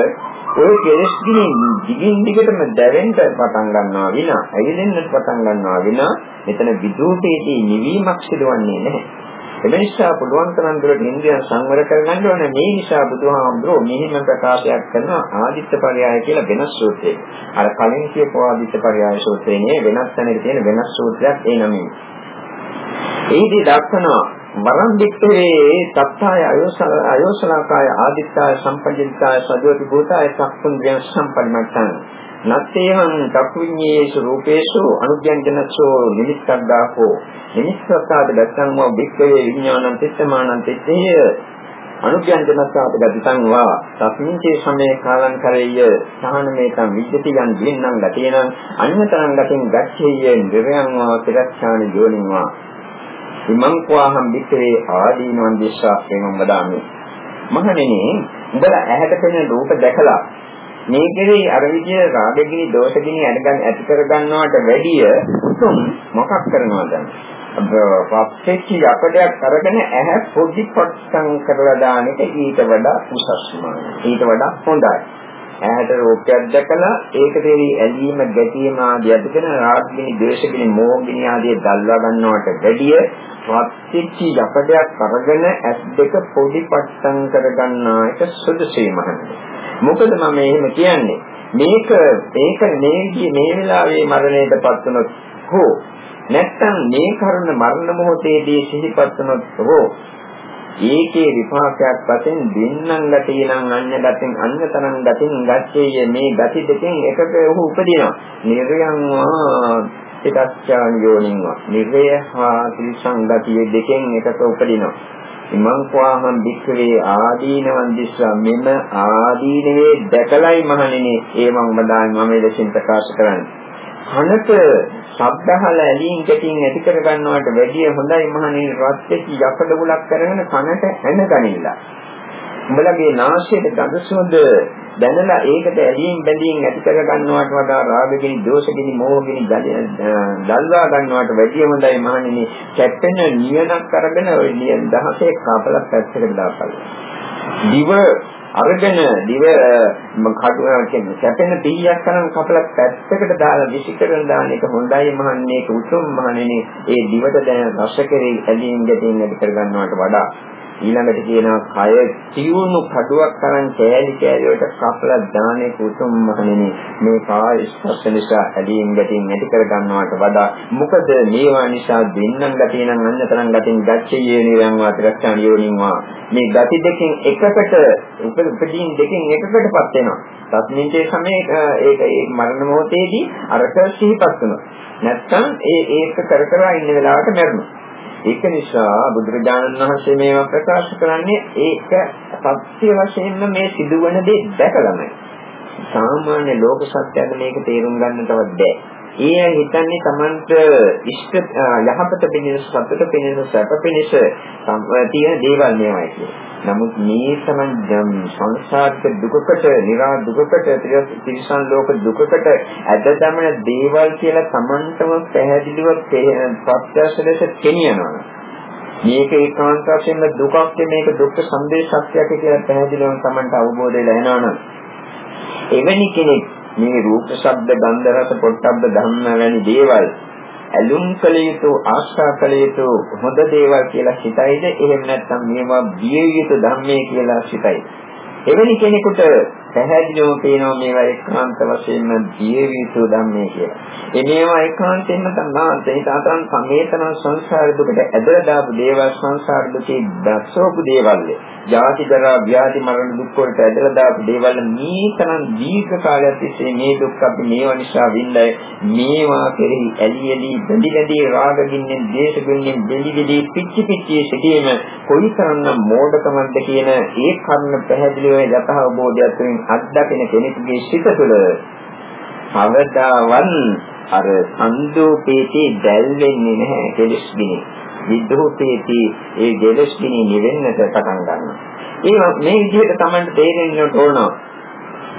ওই කෙලෙස් ගිනි දිගින් දිගටම දැවෙන්න පටන් ගන්නවා විනා, ඇවිලෙන්නට පටන් ගන්නවා විනා මෙතන විදූපේදී නිවීමක් සිදුවන්නේ නැහැ. එනිසා පුළුවන් තරම් දුරට ඉන්ද්‍රියන් සංවර කරගන්න ඕනේ. මේ නිසා බුදුහාමුදුරුවෝ මෙහිම ප්‍රකාශයක් කරනවා ආදිත්ත පරයය කියලා වෙනස් සූත්‍රයක. අර කලින් කියපු ආදිත්ත පරයය සූත්‍රයේ වෙනස් තැනක තියෙන වෙනස් සූත්‍රයක් ඒ නමින්. ඒදී දක්වනවා වරම් දික්කේ තත්තාය අයෝසලාකාය ආදිත්තාය සම්පජිතාය සදෝති භූතාය සක්කුන්ද්‍රයන් සම්පන්නට්ඨං නත්තේහං චක්කුඤ්ඤේසු රූපේසු අනුඥානසෝ නිමිත්තක් දාකෝ නිමිත්තතාද දැක්කම බික්කේ විඥානං තිත්තමානං තිත්තේය. අනුඥානසාත ගතිතං වා. තස්මින්චේ සමේ කාලං කරෙය්‍ය සහනමේතං විද්‍යති යන් දින්නම් ගතේනං අඤ්ඤතරං ගතින් ගච්ඡේය. නිරයං වා තිරච්ඡාන යෝනිං වා. ඉමං කවාහම් වික්‍රේ ආදීනවන් දිස්සාස්යෙන් වදාමි. මහණෙනි, උඹලා ඇහැට පෙනෙන රූප දැකලා මේ කෙරෙහි අර විදිය රාගගිනි දෝෂගිනි අඩගන් ඇති කර ගන්නවට වැඩිය උතුම් මොකක් කරනවද? පස්සෙච්චි යකඩයක් අරගෙන ඇහැ පොඩි පොට්ටම් කරලා දාන එක ඊට වඩා උසස්මයි. ඊට වඩා හොඳයි. ඇහැට රූපයක් දැකලා ඒක දෙවි ඇලීම ගැටීම ආදී අධිකන රාගිනී ද්වේෂගිනී මෝහගිනී ආදී දල්වා ගන්නවට වැඩිය වත්තිච්චි යකඩයක් අරගෙන ඇස් දෙක පොඩි පට්ටම් කරගන්නා එක සුදුසුයි මහන්නේ. මොකද මම එහෙම කියන්නේ මේක ඒක මේ මේ වෙලාවේ මරණයටපත් වුණොත් හෝ නැත්තම් මේ කරුණ මරණ මොහොතේදී සිහිපත් වුණොත් හෝ ඒකේ විපාකයක් වශයෙන් දෙන්නන් ගතියනම් අඤ්‍ය ගතින් අඤ්‍ය තරං ගතින් ගච්ඡේය මේ ගති දෙකෙන් එකක ඔහු උපදිනවා. නිර්යං පිටච්ඡාන යෝනින්වා නිර්ය හා ත්‍රිසං ගතිය දෙකෙන් එකක උපදිනවා. ඉමං කවාහම් වික්‍රේ ආදීනවන් දිස්සා. මෙම ආදීනවේ දැකලයි මහණෙනි. ඒ මම බදාන් මම ලෙසින් ප්‍රකාශ කරන්නේ. කනට ශබ්දහල ඇලීම් ගැටීම් ඇති කර ගන්නවට වැඩිය හොඳයි මහණේ රත් වෙච්ච යකඩ බුලක් කරගෙන කනට ඇනගනින්න. උඹලගේ නාසයට ගඳ සුවඳ දැනලා ඒකට ඇලීම් බැඳීම් ඇති කර ගන්නවට වඩා රාගගිනි, දෝෂගිනි, මෝහගිනි දල්වා ගන්නවට වැඩිය හොඳයි මහණෙනි. කැපෙන නියනක් අරගෙන ওই නියන 16 කපලක් පැත්තකට දාපල්ලා. දිව අරගෙන දිව කටු කියන්නේ කැපෙන පීයක් කරන් කපලා පැත්තකට දාලා විසිකරන දාන එක හොඳයි මහන්නේ ඒක උතුම් මහණෙනි ඒ දිවට දැන රස කෙරෙහි ඇලීම් ගැටීම් ඇති කර ගන්නවට වඩා ඊළඟට කියනවා කය තියුණු කඩුවක් තරම් කෑලි කෑලි වලට කපලා දානේ කුතුම් මහණෙනි. මේ කාය ස්පර්ශ නිසා ඇලීම් ගැටීම් ඇති කර ගන්නවට වඩා මොකද මේවා නිසා දෙන්නන් ගැටේ නම් අන්නතරන් ගැටින් ගැච්චේ නිරන් වාතරක්ෂණ යෝනින්වා මේ ගති දෙකෙන් එකකට උපදීන් දෙකෙන් එකකටපත් වෙනවා. තත්මින්චේ සමේ ඒක ඒ මරණ මොහොතේදී අරක සිහිපත් වෙනවා නැත්තම් ඒ ඒක කර කර ඉන්න වෙලාවට මැරෙනවා ඒක නිසා බුදුරජාණන් වහන්සේ මේවා ප්‍රකාශ කරන්නේ ඒක සත්‍ය වශයෙන්ම මේ සිදුවන දේ දැකලාමයි. සාමාන්‍ය ලෝක සත්‍යයෙන් මේක තේරුම් ගන්න තවත් බෑ. ඒ හිතන්නේ Tamanට ඉෂ්ට යහපත පිණිස සතුට පිණිස සැප පිණිස තියෙන දේවල් මේවායි කියන්නේ. නමුත් මේ සමන් සංසාරික දුකකට, නිරා දුකකට, තිරිසන් ලෝක දුකකට ඇද දමන දේවල් කියලා Tamanටම පැහැදිලිව ප්‍රත්‍යක්ෂ ලෙස පෙනියනවා. මේක ඒකාන්ත වශයෙන්ම දුකක් මේක දුක්ඛ සම්දේශක්තියක් කියලා පැහැදිලිවම Tamanට අවබෝධ වෙලා එනවනම් එවැනි කෙනෙක් මේ රූප, ශබ්ද, ගන්ධ, රස, පොට්ටබ්බ ධම්ම වැනි දේවල් ඇලුම් කළ යුතු ආශා කළ යුතු හොඳ දේවල් කියලා හිතයිද? එහෙම නැත්නම් මේවා බිය යුතු ධර්මයේ කියලා හිතයිද? එවැනි කෙනෙකුට පැහැදිලිව පේනවා මේවා ඒකාන්ත වශයෙන්ම දියවිතු ධම්මේ කියලා. ඒ මේවා ඒකාන්තයෙන්ම තමයි තේතාතන් සමේතන සංසාර දුකට ඇදලා දාපු දේවල් සංසාර දුකේ දැක්සෝපු දේවල්. ජාති ජරා ව්‍යාධි මරණ දුක් වලට ඇදලා දාපු දේවල් මේ තරම් දීර්ඝ කාලයක් තිස්සේ මේ දුක් අපි මේවා නිසා විඳයි මේවා කෙරෙහි ඇලි ඇලි බැඳි බැඳි රාග ගින්නෙන් දේශ ගින්නෙන් බැඳි බැඳි පිච්චි පිච්චි සිටීම කොයිතරම් මෝඩකමක්ද කියන ඒ කර්ණ පැහැදිලිව යථා අවබෝධයක් තුළින් අත්දකින කෙනෙකුගේ සිත තුළ අවදාවන් අර සන්දෝපේටි දැල් වෙන්නේ නැහැ කෙලස් ගිනි. විද්ධෝපේටි ඒ කෙලස් ගිනි නිවෙන්නට පටන් ගන්නවා. ඒ මේ විදිහට තමයි තේරෙන්න ඕන.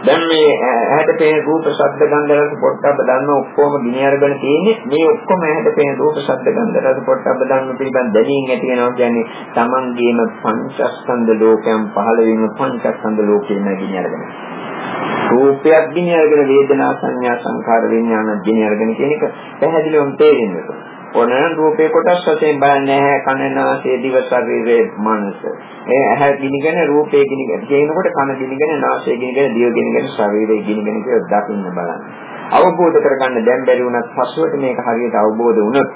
දැන් මේ ඇහැට පේන රූප, ශබ්ද, ගන්ධ, රස, පොට්ටබ්බ ධර්ම ඔක්කොම ගිනි අරගෙන තියෙන්නේ මේ ඔක්කොම ඇහැට පේන රූප, ශබ්ද, ගන්ධ, රස, පොට්ටබ්බ ධර්ම පිළිබඳ දැනීම ඇති වෙනවා කියන්නේ Tamangeema පංචස්කන්ධ ලෝකයන් පහළ වීම පංචස්කන්ධ ලෝකයෙන් ගිනි අරගෙන. රූපයක් ගිනි අරගෙන වේදනා සංඥා සංකාර විඥාන ගිනි අරගෙන කියන එක පැහැදිලිවම තේරෙන්නේ. ඕනෑම රූපේ කොටස් වශයෙන් බලන්නේ නැහැ කන නාසය දිව ශරීරයේ මනස. ඒ ඇහැ ගිනිගෙන රූපේ ගිනිගෙන කියනකොට කන ගිනිගෙන නාසය ගිනිගෙන දිව ගිනිගෙන ශරීරය ගිනිගෙන කියලා දකින්න බලන්න. අවබෝධ කරගන්න දැන් බැරි වුණත් පසුවට මේක හරියට අවබෝධ වුණොත්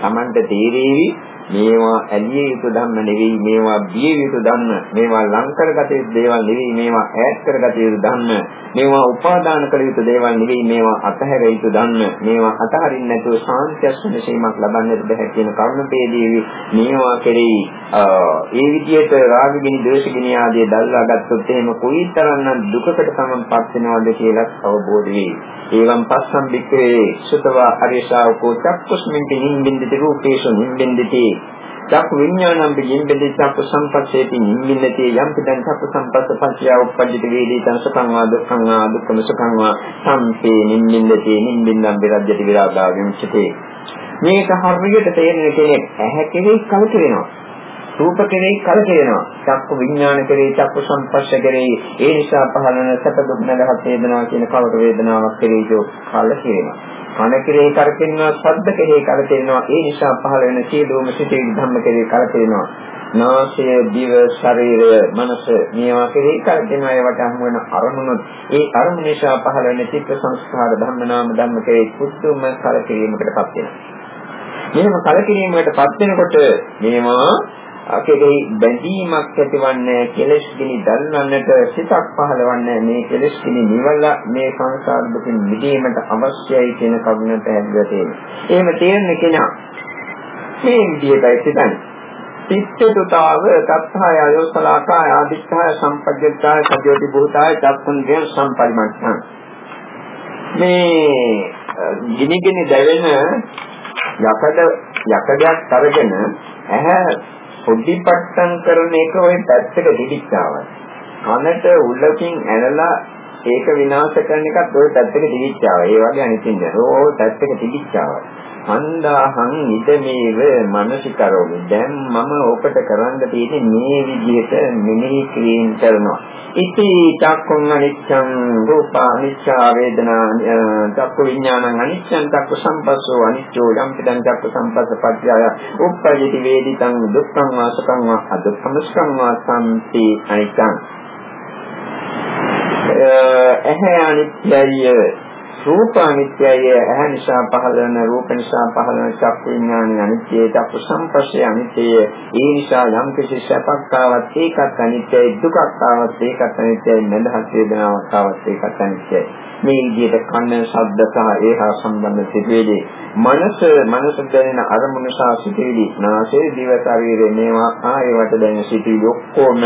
Tamanta තේරෙවි මේවා ඇලිය යුතු ධර්ම නෙවෙයි මේවා බිය යුතු ධර්ම මේවා ලං කරගත යුතු දේවල් නෙවෙයි මේවා ඈත් කරගත යුතු ධර්ම මේවා උපාදාන කළ යුතු දේවල් නෙවෙයි මේවා අතහැර යුතු ධර්ම මේවා අතහරින්න නැතුව සාන්තියක් වෙනසීමක් ලබන්නට බැහැ කියන කරුණපේදී මේවා කෙරෙහි ඒ විදිහට රාගගිනි ද්වේෂගිනි ආදී දැල්ලා ගත්තොත් එහෙම කොයිතරම්නම් දුකකට තමන්පත් වෙනවද කියලා අවබෝධ වෙයි. ඒවම් පස්සම් බික්කේ සුතවා හරිසාවකෝ චක්කුස්මින් නිම්බින්දිති රූපේසු නිම්බින්දිති චක්කු විඥානම් බින්දෙදි චක්කු සම්පස්සේති නිම්මින්නති යම් පිටං චක්කු සම්පස්ස පංචය උප්පජ්ජති වේදිතං සුඛං වා දුක්ඛං වා දුක්ඛම සුඛං වා සම්පේ නිම්මින්නති නිම්මින්නම් විරජ්‍යති විරාගා විමුච්ඡති මේක හරියට තේරෙන කෙනෙක් ඇහැ කෙරෙහි කලකිරෙනවා රූප කෙරෙහි කලකිරෙනවා. චක්කු විඥාන කෙරෙහි චක්කු සම්පස්ස කෙරෙහි ඒ නිසා පහළන සැප දුක් නැදහත් වේදනාව කියන කවර වේදනාවක් කෙරෙහි කලකිරෙනවා. කන කෙරෙහි කරකිනවා ශබ්ද කෙරෙහි කරකිනවා ඒ නිසා පහළ වෙන සියලුම සිතේ ධම්ම කෙරෙහි කරකිනවා නාසය දිව ශරීරය මනස මේවා කෙරෙහි කරකිනවා ඒවට හමු වෙන අරමුණු. ඒ අරමුණ නිසා පහළ වෙන චිත්ත සංස්කාර ධම්ම නාම ධම්ම කෙරෙහි කුතුම කරකිරීමකටපත් වෙනවා. මෙහෙම කලකිරීමකටපත් වෙනකොට මේවා කෙරෙහි බැඳීමක් ඇතිවන්නේ කෙලෙස් ගිනි දල්වන්නට සිතක් පහළවන්නේ මේ කෙලෙස් ගිනි නිවලා මේ සංසාර දුකින් මිදීමට අවශ්‍යයි කියන කරුණ පැහැදිලිව තියෙනවා. එහෙම තේරෙන කෙනා මේ විදිහටයි සිතන්නේ. චිත්තතුතාව තත්හාය අයෝසලාකාය ආදිත්‍යය සම්පජ්ජතාය සජෝති භූතාය චක්කුන්ගේ සම්පරිමත්තං මේ ගිනිගෙන දැවෙන යකඩ යකඩයක් අරගෙන ඇහැ පොඩිපට්ටම් කරන එක ওই පැත්තට දිවිච්චාවයි. කනට උල්ලකින් ඇනලා ඒක විනාශ කරන එකත් ওই පැත්තට දිවිච්චාවයි. ඒ වගේ අනිත් ඉන්නේ. ඕ පැත්තට දිවිච්චාවයි. හන්දාහං ඉදමේව මනසිකරෝමි. දැන් මම ඔකට කරන්න තියෙන්නේ මේ විදිහට මෙනෙහි කිරීම කරනවා. ඉති චක්කුං අනිච්ඡං රූපා අනිච්චා වේදනා චක්කු විඥානං අනිච්ඡං චක්කු සම්පස්සෝ අනිච්චෝ යම් පිටං චක්කු සම්පස්ස පත්‍යය උප්පජිති වේදිතං දුක්ඛං වාසකං වා අදුක්ඛම සුඛං වා සම්පි අනිච්ඡං එහේ අනිත්‍යය රූප අනිත්‍යය ඇහැ නිසා පහළ වෙන රූප නිසා පහළ වෙන චක්කු විඥානය අනිත්‍යයි චක්කු සංපස්සේ අනිත්‍යයි. ඒ නිසා යම් කිසි සැපක් ආවත් ඒකත් අනිත්‍යයි දුකක් ආවත් ඒකත් අනිත්‍යයි නැදහස් වේදනාවක් ආවත් ඒකත් අනිත්‍යයි. මේ විදිහට කන ශබ්ද සහ ඒහා සම්බන්ධ සිදුවේදී මනස මනස දැනෙන අරමුණු සහ සිදුවේදී නාසය දිව ශරීරය මේවා ආයවට දැනෙන සිදුවි ඔක්කොම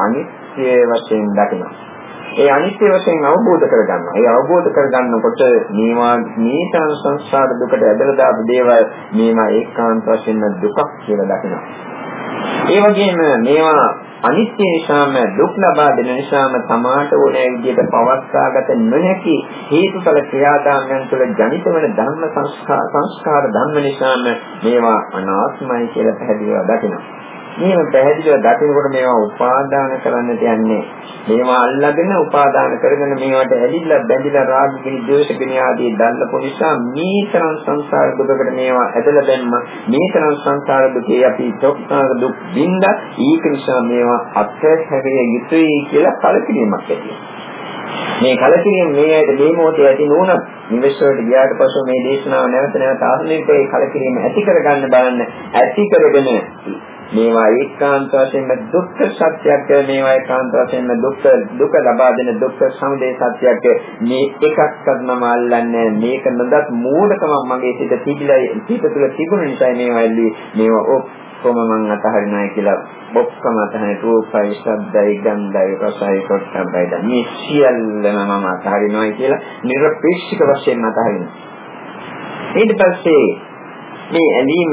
අනිත්‍ය වශයෙන් දකිනවා. ඒ අනිත්‍ය වශයෙන් අවබෝධ කරගන්නවා. ඒ අවබෝධ කරගන්නකොට මේවා මේතන සංසාර දුකට ඇදලා දාපු දේවල් මේවා ඒකාන්ත වශයෙන් දුකක් කියලා දකිනවා. ඒ වගේම මේවා අනිත්‍ය නිසාම දුක් ලබා දෙන නිසාම තමාට ඕනෑ විදිහට පවත්වාගත නොහැකි හේතුඵල ක්‍රියාදාමයන් තුළ ජනිත වන ධර්ම සංස්කාර සංස්කාර ධර්ම නිසාම මේවා අනාත්මයි කියලා පැහැදිලිව දකිනවා. මේව පැහැදිලිව දකිනකොට මේවා උපාදාන කරන්නට යන්නේ. මේවා අල්ලාගෙන උපාදාන කරගෙන මේවට ඇලිලා බැඳිලා රාගකින් ද්වේෂකින් ආදී දල්ලපු නිසා මේ තරම් සංසාර දුකකට මේවා ඇදලා දැම්ම. මේ තරම් සංසාර දුකේ අපි චොක්කාර දුක් විඳ ඊක නිසා මේවා අත්හැරිය යුතුයි කියලා කලකිරීමක් ඇති වෙනවා. මේ කලකිරීම මේ ඇයිද මේ මොහොතේ ඇති නුනත් නිවෙස්වලට ගියාට පස්සේ මේ දේශනාව නැවත නැවත ආත්මික ඒ කලකිරීම ඇති කරගන්න බලන්න ඇති කරගෙන මේවා ඒකාන්ත වශයෙන්ම දුක්ඛ සත්‍යයක් මේවා ඒකාන්ත වශයෙන්ම දුක්ඛ දුක ලබා දෙන දුක්ඛ සමුදය සත්‍යයක් මේ එකක්වත් මම අල්ලන්නේ මේක නොදත් මූලකම මගේ සිත තිබිලා සිත තුළ තිබුණ නිසා මේවා ඇල්ලුවේ. මේවා ඔක්කොම මම අතහරිනවා කියලා ඔක්කොම අතහරින රූපයි ශබ්දයි ගන්ධයි රසයි කොට්ටබ්බයි දැන්. මේ සියල්ලම මම අතහරිනවා කියලා නිර්පේක්ෂික වශයෙන් අතහරිනවා. ඊට පස්සේ මේ ඇලීම්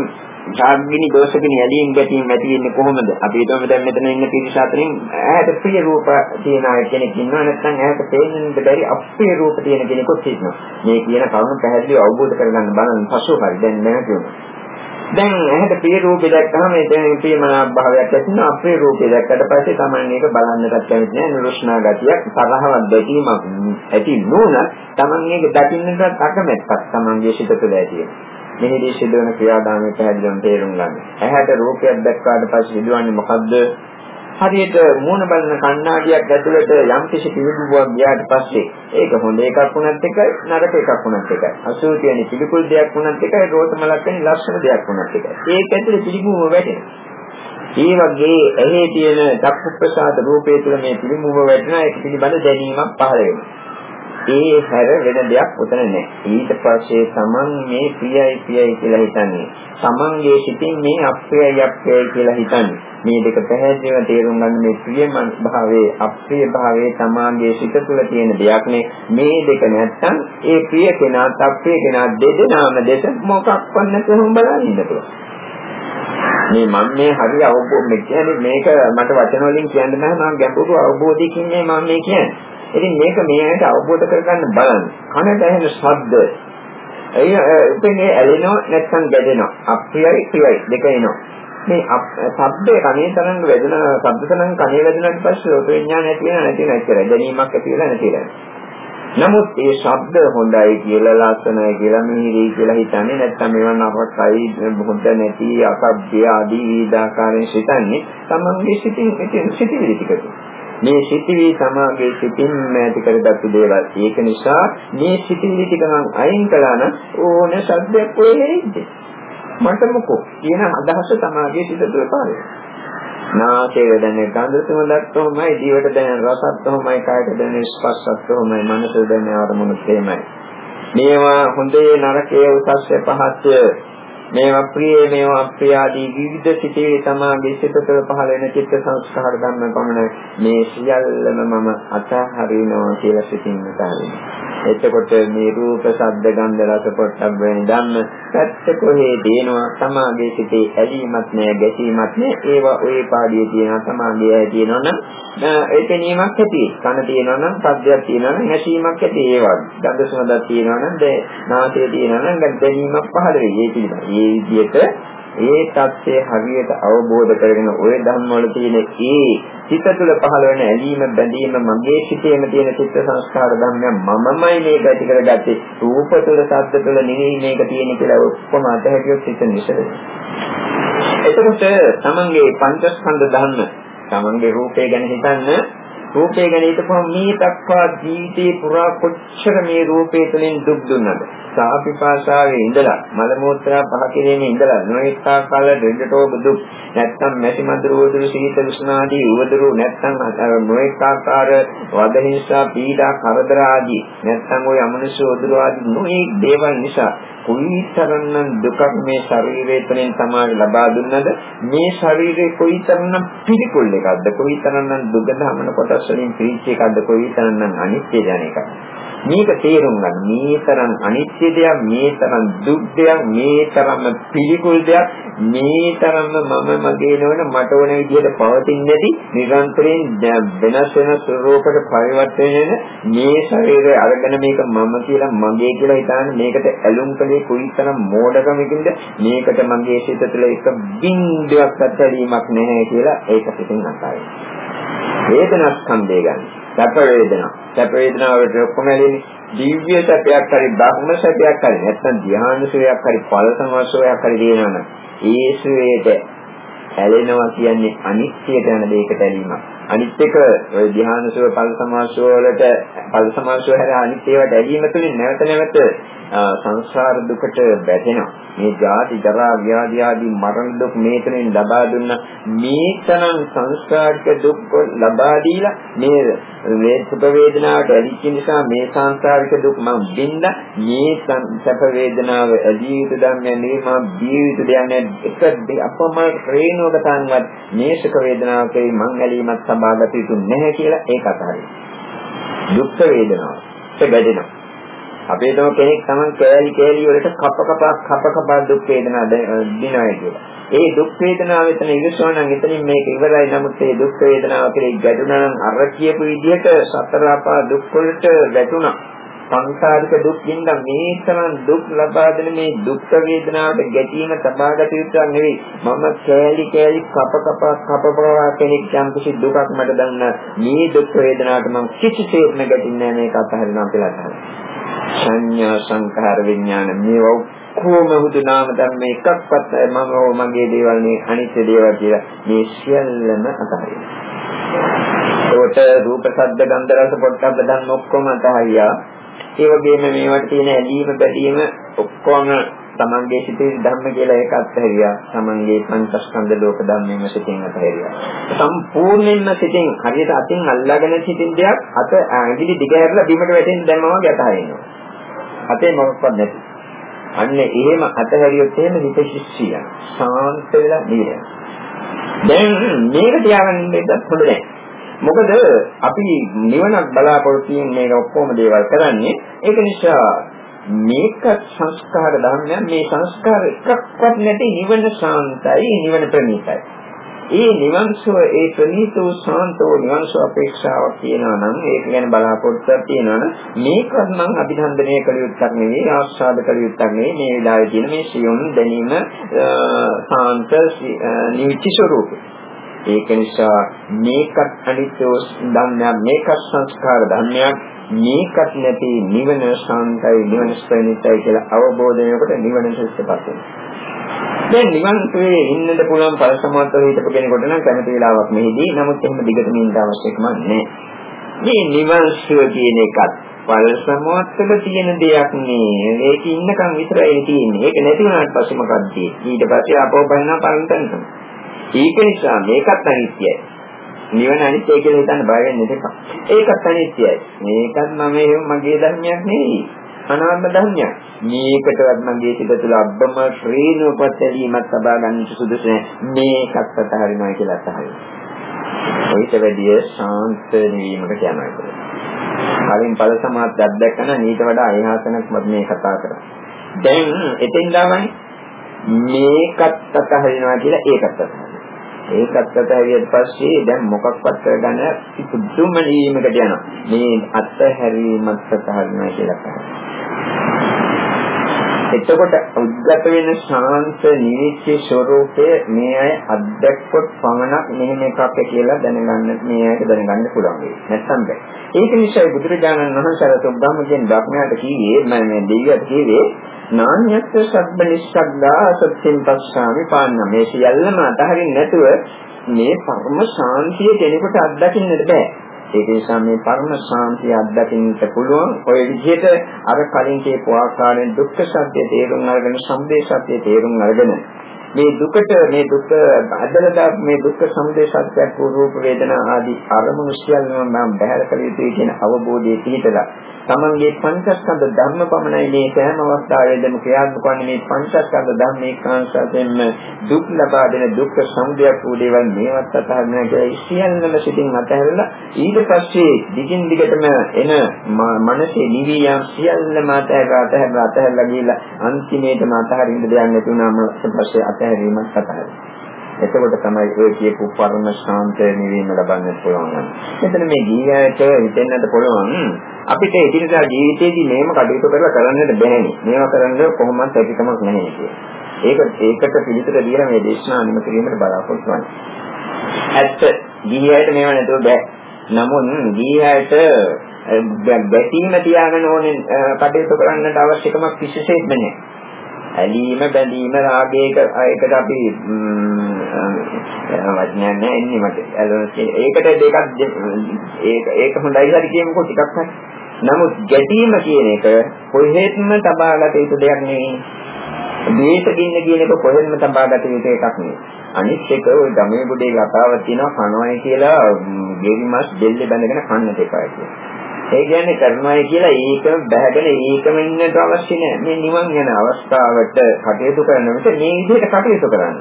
ඡාග්ගිනි දෝෂගිනි ඇලීම් ගැටීම් ඇති වෙන්නේ කොහොමද? අපි හිතමු දැන් මෙතන ඉන්න පිරිස අතරින් ඇහැට ප්‍රිය රූප තියෙන අය කෙනෙක් ඉන්නවා. නැත්නම් ඇහැට පේන්න බැරි අප්‍රිය රූප තියෙන කෙනෙකුත් ඉන්නවා. මේ කියන කරුණු පැහැදිලිව අවබෝධ කරගන්න බලන්න පසු හරි. දැන් නැහැ දැන් ඇහැට ප්‍රිය රූපේ දැක්කම එතන ප්‍රියමනාප භාවයක් ඇති වෙනවා අප්‍රිය රූපේ දැක්කට පස්සේ තමයි මේක බලන්නටත් කැමති නැහැ. නිරුෂ්ණා ගතියක් තරහවක් දැකීමක් ඇති නෝන තමන් මේක දකින්නට අකමැත්තක් තමන්ගේ සිත තුළ ඇති වෙනවා. මෙහිදී සිදුවන ක්‍රියාදාමයේ පැහැදිලිවම තේරුම් ගන්න. ඇහැට රූපයක් දැක්කාට පස්සේ සිදුවන්නේ මොකද්ද? හරියට මූණ බලන කණ්ණාඩියක් ඇතුළට යම් කිසි පිළිබුවක් ගියාට පස්සේ ඒක හොඳ එකක් වුණත් එකයි නරක එකක් වුණත් එකයි. අසුර කියන පිළිකුල් දෙයක් වුණත් එකයි රෝස මලක් වෙන ලක්ෂණ දෙයක් වුණත් එකයි. ඒක ඇතුළේ පිළිබුව වැටෙනවා. ඒ වගේ ඇහි තියෙන චක්කු ප්‍රසාද රූපයේ තුල මේ පිළිමුව වැටෙන එක පිළිබඳ දැනීමක් පහළ වෙනවා. ඒ හැර වෙන දෙයක් උතන නැහැ. ඊට පස්සේ Taman මේ ප්‍රියයි ප්‍රියයි කියලා හිතන්නේ. Tamanගේ සිතින් මේ අප්‍රියයි අප්‍රියයි කියලා හිතන්නේ. මේ දෙක පැහැදිලිව තේරුම් ගන්න මේ ප්‍රිය භාවයේ අප්‍රිය භාවයේ Tamanගේ සිත තුළ තියෙන දෙයක් නේ. මේ දෙක නැත්තම් ඒ ප්‍රිය කෙනාත් අප්‍රිය කෙනා දෙදෙනාම දෙස මොකක් වන්නත් එහෙම බලන්න ඉන්න පුළුවන්. මේ මම මේ හරි අවබෝධ කියන්නේ මේක මට වචන වලින් කියන්න බෑ මම ගැඹුරු අවබෝධයකින් මේ මම මේ කියන්නේ. ඉතින් මේක මේ ඇයිට අවබෝධ කරගන්න බලන්න. කනට ඇහෙන ශබ්ද එය උපනේ ඇලෙනවා නැත්නම් ගැදෙනවා. අප්‍රියයි ප්‍රියයි දෙක එනවා. මේ ශබ්දේ කනේ තරංග වැදෙන ශබ්ද තරංග කනේ වැදුනට පස්සේ රූප විඥානය ඇති වෙන නැති වෙන ඉච්චරයි. දැනීමක් ඇති වෙලා නැති වෙලා. නමුත් ඒ ශබ්ද හොඳයි කියලා ලස්සනයි කියලා මිහිරි කියලා හිතන්නේ නැත්නම් මේවා නරකයි හොඳ නැති අසභ්‍ය ආදී විවිධාකාරයෙන් සිතන්නේ තමන්ගේ සිතින් සිතිවිලි ටිකට. මේ සිටිවි සමාගයේ සිටින් ඇති කරගත්තු දේවල්. ඒක නිසා මේ සිටිවිලි ටික මං අයින් කළා නම් ඕන සද්දයක් වෙන්නේ මට මොකෝ කියන අදහස සමාගයේ සිට තුළ පාරේ. නාසයේ දැනෙන ගඳ සුවඳත් කොහොමයි, දිවට දැනෙන රසත් කොහොමයි, කායට දැනෙන ස්පර්ශත් කොහොමයි, මනසට දැනෙන අරමුණුත් එහෙමයි. මේවා හොඳේ නරකයේ උසස්ය පහත්ය මේවා ප්‍රිය මේවා අප්‍රිය ආදී විවිධ සිතේ තමාගේ සිත තුළ පහළ වෙන චිත්ත සංස්කාර ධර්ම පමණ මේ සියල්ලම මම අතහරිනවා කියලා සිතින් හිතාගෙන එතකොට මේ රූප, ශබ්ද, ගන්ධ, රස, පොට්ටබ්බ වෙන ධම්ම පැත්ත කොහේ දේනවා සමාගයේ සිටේ ඇලීමක් නෑ, ගැටීමක් නෑ. ඒවා ඔය පාඩියේ තියෙනවා සමාගයේ ඇය තියෙනවා නම් එතනීමක් ඇති. කන තියෙනවා නම්, ශබ්දයක් තියෙනවා නම් ඇසීමක් ඇති. ඒවා ගන්ධ සුවඳක් තියෙනවා නම්, නාසය තියෙනවා නම් දැනීමක් පහළ වෙයි. ඒ පිළිබඳ. මේ විදිහට ඒ தත්ත්වය හරියට අවබෝධ කරගෙන ওই ධම්මවල තියෙන ඒ චිත්ත තුළ පහළ වෙන ඇලීම බැඳීම මගේ චිතේම තියෙන චිත්ත සංස්කාර ධර්මයන් මමමයි මේක ඇති කරගත්තේ. රූප තුළ ශබ්ද තුළ නෙවෙයි මේක තියෙන කියලා ඔක්කොම අතහැරියොත් චිත්ත නිසල එතකොට තමන්ගේ පංචස්කන්ධ ධර්ම තමන්ගේ රූපය ගැන හිතන්න රූපය ගැන හිතපුවම මේ දක්වා ජීවිතේ පුරා කොච්චර මේ රූපය තුළින් දුක් දුන්නද? සාපිපාසාවේ ඉඳලා මල මූත්‍රා පහ කිරීමේ ඉඳලා නොඑක ආකාර දෙඩටෝබ දුක් නැත්තම් මැටි මදුරු වදුරු සීත විෂ්ණාදී උවදුරු නැත්තම් නොඑක ආකාර වද හිංසා පීඩා කරදර ආදී නැත්තම් ওই අමනුෂ්‍ය වදුරු ආදී නොඑක දේවල් නිසා කොයිතරම්නම් දුකක් මේ ශරීරය තුළින් තමයි ලබා දුන්නද? මේ ශරීරේ කොයිතරම්නම් පිළිකුල් එකක්ද? කොයිතරම්නම් දුක දහමන කොටස් වලින් පිළිච්ච එකක්ද කොයිතරම්නම් අනිත්‍ය දැන එකක්ද මේක තේරුම් ගන්න. මේ තරම් අනිත්‍ය දෙයක්, මේ තරම් දුක් දෙයක්, මේ තරම් පිළිකුල් දෙයක්, මේ තරම්ම මම මගේ නොවන මට ඕන විදිහට පවතින්නේ නැති නිරන්තරයෙන් වෙනස් වෙන ස්වරූපකට පරිවර්තන වෙන මේ ශරීරය අරගෙන මේක මම කියලා මගේ කියලා හිතාන මේකට ඇලුම් කලේ කොයිතරම් මෝඩකමකින්ද මේකට මගේ සිත තුළ එක බින්දුවක් අත්හැරීමක් නැහැ කියලා ඒක පිටින් අසයි. වේදනාස්කන්ධය ගන්න. සැප වේදනා. සැප වේදනාවට ඔක්කොම ඇලෙන්නේ දිව්‍ය සැපයක් හරි බ්‍රහ්ම සැපයක් හරි නැත්නම් ධ්‍යාන සුවයක් හරි ඵල සමස්වයක් හරි දෙනවනම් ඒ සුවේට ඇලෙනවා කියන්නේ අනිත්‍යයට යන දෙයකට ඇලීමක්. අනිත් එක ඔය ධ්‍යානසෝ පල් සමාසෝ වලට පල් සමාසෝ හැර අනිත් ඒවාට ඇලීම තුළින් නැවත නැවත සංසාර දුකට වැටෙනවා. මේ ජාති ජරා ව්‍යාධි ආදී මරණ දුක් මේතනින් ලබා දුන්න මේ තරම් සංස්කාරික දුක් ලබා දීලා මේ මේ සුඛ වේදනාවට ඇලිච්ච නිසා මේ සංසාරික දුක් මම බින්ද මේ සැප වේදනාව ඇදී යුතු ධර්මය නෙවෙයි මම දී යුතු දෙයක් එක අපම රේණුවක තන්වත් මේ සුඛ වේදනාවකේ මං ඇලීමක් සබාගත යුතු නැහැ කියලා ඒක අතහරිනවා දුක් වේදනාවට බැඳෙනවා අපේ තම කෙනෙක් Taman කෑලි කෑලි වලට කප කප කප කප දුක් වේදනා දිනවයි කියලා. ඒ දුක් වේදනාව එතන ඉවසනවා නම් එතනින් මේක ඉවරයි. නමුත් ඒ දුක් වේදනාව කෙරෙහි ගැටුණා නම් අර කියපු විදිහට සතර අපා දුක් වලට වැටුණා. සංසාරික දුක් විඳ මේ තරම් දුක් ලබා දෙන මේ දුක් වේදනාවට ගැටීම තබාගත යුතු නෙවෙයි මම කෑලි කෑලි කප කප කප පවා කෙනෙක් යම් කිසි දුකක් මට දන්න මේ දුක් වේදනාවට මම කිසිසේත්ම ගැටින්නේ නැහැ මේක අතහරිනවා කියලා තමයි සංඥා සංඛාර විඥාන මේවා ඔක්කොම හුදු නාම ධර්ම එකක්වත් මම හෝ මගේ දේවල් මේ අනිත්‍ය දේවල් කියලා මේ සියල්ලම අතහරිනවා. ඒකට රූප ශබ්ද ගන්ධ රස පොට්ටබ්බ ධර්ම ඔක්කොම අතහරියා. ඒ වගේම මේවට තියෙන ඇලීම බැඳීම ඔක්කොම තමන්ගේ සිතේ ධර්ම කියලා ඒක අත්හැරියා. තමන්ගේ පංචස්කන්ධ ලෝක ධර්මයෙන්ම සිතෙන් අත්හැරියා. සම්පූර්ණයෙන්ම සිතෙන් හරියට අතින් අල්ලාගෙන සිටින දෙයක් අත ඇඟිලි දිග හැරලා බිමට වැටෙන දැම්මම වගේ අතහරිනවා. අතේ මොකක්වත් නැති. අන්න එහෙම අතහැරියොත් එහෙම හිත ශිෂ්‍යය. සාන්ත වෙලා නිරය. දැන් මේක තියාගන්න දෙයක් හොඳ නැහැ. මොකද අපි නිවනක් බලාපොරොත්තු වෙන මේක ඔක්කොම දේවල් කරන්නේ. ඒක නිසා මේක සංස්කාර ධර්මයන් මේ සංස්කාර එකක්වත් නැති නිවන ශාන්තයි නිවන ප්‍රණීතයි. ඒ නිවන්සෝ ඒ ප්‍රණීතෝ ශාන්තෝ නිවන්සෝ අපේක්ෂාවක් තියෙනවා නම් ඒක ගැන බලාපොරොත්තුවක් තියෙනවා නම් මේකත් මම අභිනන්දනය කළ යුත්තක් නෙවෙයි ආස්වාද කළ යුත්තක් නෙවෙයි. මේ වෙලාවේ තියෙන මේ සියුම් දැනීම ශාන්ත නිවිචි ස්වરૂපේ ඒක නිසා මේකත් අනිත්‍ය ධර්මයක් මේකත් සංස්කාර ධර්මයක් මේකත් නැති නිවන ශාන්තයි නිවන ස්ප්‍රණිතයි කියලා අවබෝධ වෙනකොට නිවනට ඉස්සපත් වෙනවා. දැන් නිවන් සුවේ ඉන්නද පුළුවන් පරිසමාත්ව හිතපු කෙනෙකුට නම් කැමති වෙලාවක් මෙහිදී නමුත් එහෙම දිගටම ඉන්න අවශ්‍යකම නැහැ. මේ නිවන් සුව කියන එකත් පරිසමාත්වක තියෙන දෙයක් නේ. ඒක ඉන්නකම් විතරයි තියෙන්නේ. ඒක නැති වුණාට පස්සේ මොකක්ද ඊට පස්සේ අපෝ බලනවා පරින්තන. ඒක නිසා මේකත් අනිත්‍යයි. නිවන අනිත්‍ය කියලා හිතන්න බය වෙන්න එපා. ඒකත් අනිත්‍යයි. මේකත් මම මගේ ධර්මයක් නෙවෙයි. අනාත්ම ධර්මයක්. මේකටවත් මගේ සිත තුළ අබ්බම ශ්‍රේණුපත් ඇලීමක් සබා ගන්න සුදුසු නැහැ. මේකත් අතහරිනවා කියලා අතහරිනවා. ඊට වැඩිය ශාන්ත නිවීමකට යනවා කියලා. කලින් ඵල සමාධි අධ්‍යක්ෂණ ඊට වඩා අයහසනක් මම මේ කතා කරා. දැන් එතෙන් දාමයි මේකත් අතහරිනවා කියලා ඒකත් අතහරිනවා. ඒකත් අතහැරියට පස්සේ දැන් මොකක්වත් කරගන්න පුදුම නීමකට යනවා. මේ අත්හැරීමත් අතහරිනවා කියලා කියනවා. එතකොට උද්ගත වෙන ශාන්ත නිවිච්ච ස්වરૂපය මේ අය අත්දැක්කොත් පමණක් මෙහෙම එකක් කියලා දැනගන්න මේ අයට දැනගන්න පුළුවන් වෙයි. නැත්නම් බෑ. ඒක නිසා බුදුරජාණන් වහන්සේ අර සුද්ධාමගෙන් ධර්මයට කිව්වේ මම මේ දෙවියට කිව්වේ නාඤ්‍යත් සබ්බ නිස්සග්ගා සත්‍යෙන් පස්සාමි පාන්න මේ සියල්ලම අතහරින්න නැතුව මේ පරම ශාන්තිය කෙනෙකුට අත්දකින්නට බෑ ඒක නිසා මේ පරම ශාන්තිය අත්දකින්නට පුළුවන්. ඔය විදිහට අර කලින් කියපු ආකාරයෙන් දුක්ඛ සත්‍ය තේරුම් අරගෙන සම්දේ සත්‍ය තේරුම් අරගෙන මේ දුකට මේ දුක අදලදා මේ දුක්ඛ සමුදය සත්‍යයක් වූ රූප වේදනා ආදී අරමුණු සියල්ලම මම බහැර කළ යුතුයි කියන අවබෝධයේ පිහිටලා තමන්ගේ පංචස්කන්ධ ධර්ම පමණයි මේ සෑම අවස්ථාවෙදම ක්‍රියාත්මක වන්නේ. මේ පංචස්කන්ධ ධර්ම ඒකාංශයෙන් දුක් ලබා දෙන දුක්ඛ සමුදයක් වූ දේවල් මේවත් අතහරිනවා කියලා සියල්ලම සිටින් අතහැරලා ඊට පස්සේ දිගින් දිගටම එන මනසේ නිවි යම් සියල්ලම අතහැරලා අතහැරලා අතහැරලා ගිහිල්ලා අන්තිමේටම අතහරින්න දෙයක් නැතුණාම පස්සේ අතහැරීමක් කතාවයි. එතකොට තමයි ඔය කියපු පරම ශාන්ත නිවීම ලබන්න පුළුවන්. මෙතන මේ ජීවිතයට හිතෙන්නට පුළුවන් අපිට එදිනදා ජීවිතයේදී මේම කටයුතු කරලා කරන්නට බැහැනේ. මේවා කරන්න කොහොමවත් හැකියාවක් නැහැ කියලා. ඒක ඒකට පිළිතුර දීලා මේ දේශනා අනිම කිරීමට බලාපොරොත්තු වෙනවා. ඇත්ත ජීවිතයට මේව නැතුව බෑ. නමුත් ජීවිතයට බැටීම තියාගෙන ඕනේ කටයුතු කරන්නට අවශ්‍යකමක් කිසිසේත්ම නැහැ. ඇලීම බැඳීම රාගයක ඒකට අපි වචනයක් නෑ එන්නේ මට. ඒකට දෙකක් ඒක ඒක හොඳයි හරි කියමුකෝ ටිකක් හරි. නමුත් ගැටීම කියන එක කොහෙත්ම තබාගත යුතු දෙයක් නෙවෙයි. මේකකින් කියන එක කොහෙන්ම තබාගත යුතු එකක් නෙවෙයි. අනිත් එක ওই ගමේ ගොඩේ කතාවක් තියෙනවා කනවයි කියලා ගෙවි මස් දෙල්ල බැඳගෙන කන්නට එපා කියලා. ඒ කියන්නේ කරනවායි කියලා ඒකම බැහැගෙන ඒකම ඉන්නට අවශ්‍ය නැහැ. මේ නිවන් යන අවස්ථාවට කටයුතු කරන විට මේ විදිහට කටයුතු කරන්න.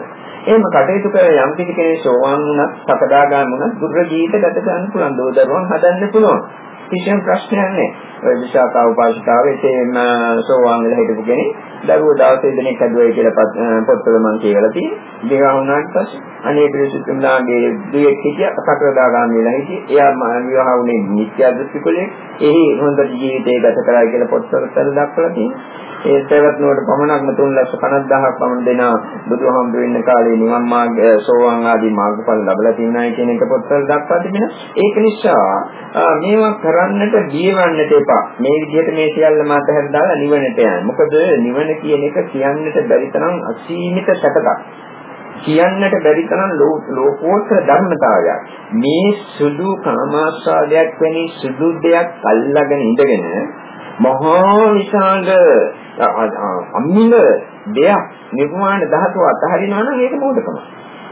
එහෙම කටයුතු කර යම් කිසි කෙනෙක් සෝවාන් වුණත්, සකදාගාම වුණත් දුර්ග ජීවිත ගත කරන්න පුළුවන්. දෝදරුවන් හදන්න පුළුවන්. කිසිම ප්‍රශ්නයක් නැහැ. ඔය විශාකා උපාසිකාව එතේම සෝවාන් වෙලා හිටපු කෙනෙක් දරුවෝ දවසේ දිනක් හදුවයි කියලා පොත්වල මම කියවලා තියෙනවා. දෙවා වුණාට පස්සේ අනේ පිළිසුතුන්ලාගේ දුවෙක් හිටිය සතරදාගාමී වෙලා හිටියේ. එයා විවාහ වුණේ නිත්‍ය දෘෂ්ටි කුලේ. එහි හොඳ ජීවිතය ගත කරා කියලා පොත්වල දක්වලා තියෙනවා. ඒ සේවත්නුවට පමණක්ම 350000ක් පමණ දෙන බුදුහාමුදුරු ඉන්න කාලේ නිවන් මාර්ග සෝවාන් ආදී මාර්ගඵල ලැබලා තියෙනයි කියන එක පොත්වල දක්වා තිබෙනවා. ඒක නිසා මේවා කරන්නට බියවන්නට එපා. මේ විදිහට මේ සියල්ලම අතහැර දාලා නිවනට යන්න. මොකද නිවන කියන එක කියන්නට බැරි තරම් අසීමිත සැපයක්. කියන්නට බැරි තරම් ලෝකෝත්තර ධර්මතාවයක්. මේ සුදු කාමාස්වාදයක් වැනි සුදු දෙයක් අල්ලාගෙන ඉඳගෙන මහා විශාල අම්මිල දෙයක් නිර්මාණ ධාතුව අතහරිනවා නම් ඒක මොකටද?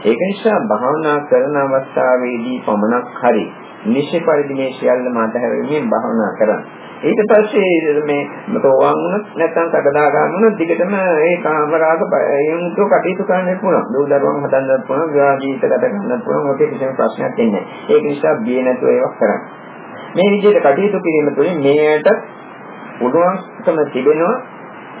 ඒක නිසා භාවනා කරන අවස්ථාවේදී පමණක් හරි නිශ්චය පරිදි මේ සියල්ලම අතහැරීමෙන් භාවනා කරන්න. ඊට පස්සේ මේ තෝවන් වුණත් නැත්නම් කඩදාගාම වුණත් දිගටම ඒ කාමරාග එයුන්ට කටයුතු කරන්න පුළුවන්. දූ දරුවන් හදන්නත් පුළුවන්, විවාහ ජීවිත ගත කරන්නත් පුළුවන්. ඔකේ කිසිම ප්‍රශ්නයක් නැහැ. ඒක නිසා බිය නැතුව ඒවක් කරන්න. මේ විදිහට කටයුතු කිරීම තුළින් මේකට පුළුවන්කම තිබෙනවා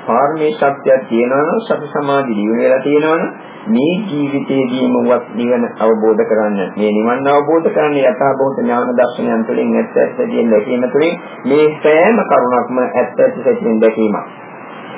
පාරමී ශක්තියක් තියෙනවා නම් සති සමාධි දියුණු වෙලා තියෙනවා නම් මේ ජීවිතයේදීම වත් නිවන අවබෝධ කරගන්න මේ නිවන් අවබෝධ කරගන්න යථාභූත ඥාන දර්ශනයන් තුළින් ඇත්ත ඇත්ත කියන දැකීම තුළින් මේ සෑම කරුණක්ම ඇත්ත ඇත්ත සත්‍යයෙන් දැකීමක්.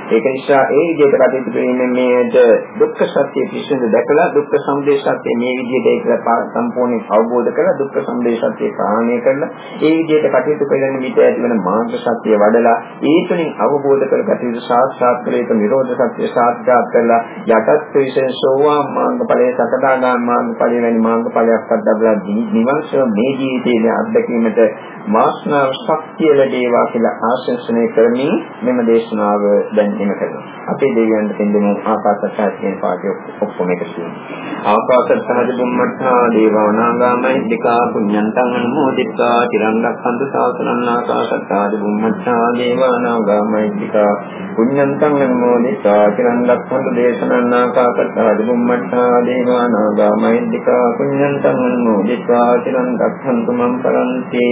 ඒක නිසා ඒ විදිහට කටයුතු කිරීමෙන් මේද දුක්ඛ සත්‍ය පිළිසිඳ දැකලා දුක්ඛ සමුදය සත්‍ය මේ විදිහට ඒක සම්පූර්ණයෙන් අවබෝධ කරලා දුක්ඛ සමුදය සත්‍ය ප්‍රහාණය කරලා ඒ විදිහට කටයුතු කරන විට ඇතිවන මාර්ග සත්‍ය වඩලා ඒ තුලින් අවබෝධ කරගත යුතු සාක්ෂාත් කළ යුතු නිරෝධ සත්‍ය සාක්ෂාත් කරලා යටත් විශේෂ සෝවාන් මාර්ග ඵලයේ සකදාගාම මාර්ග ඵලයේ වැනි මාර්ග ඵලයක් අත්දැකලා නිවන්සෝ මේ ජීවිතයේ අත්දැකීමට වාසනාව ශක්තිය ලැබේවා කියලා ආශිර්වාදනය කරමින් මෙම දේශනාව දැන් නිම කරනවා. අපේ දෙවියන්ට දෙන්නු ආකාශත්හා කියන පාඩිය ඔක්කොම එකතු වෙනවා. ආකාශත්හා දුම්මත්හා දේවානාගාමයි දිකා පුඤ්ඤන්තං අනුමෝදිත්වා තිරංගක්ඛන්තු සාසනං ආකාශත්හා දුම්මත්හා දේවානාගාමයි දිකා පුඤ්ඤන්තං අනුමෝදිත්වා තිරංගක්ඛන්තු දේශනං ආකාශත්හා දුම්මත්හා දේවානාගාමයි දිකා පුඤ්ඤන්තං අනුමෝදිත්වා තිරංගක්ඛන්තු මම් පරන්ති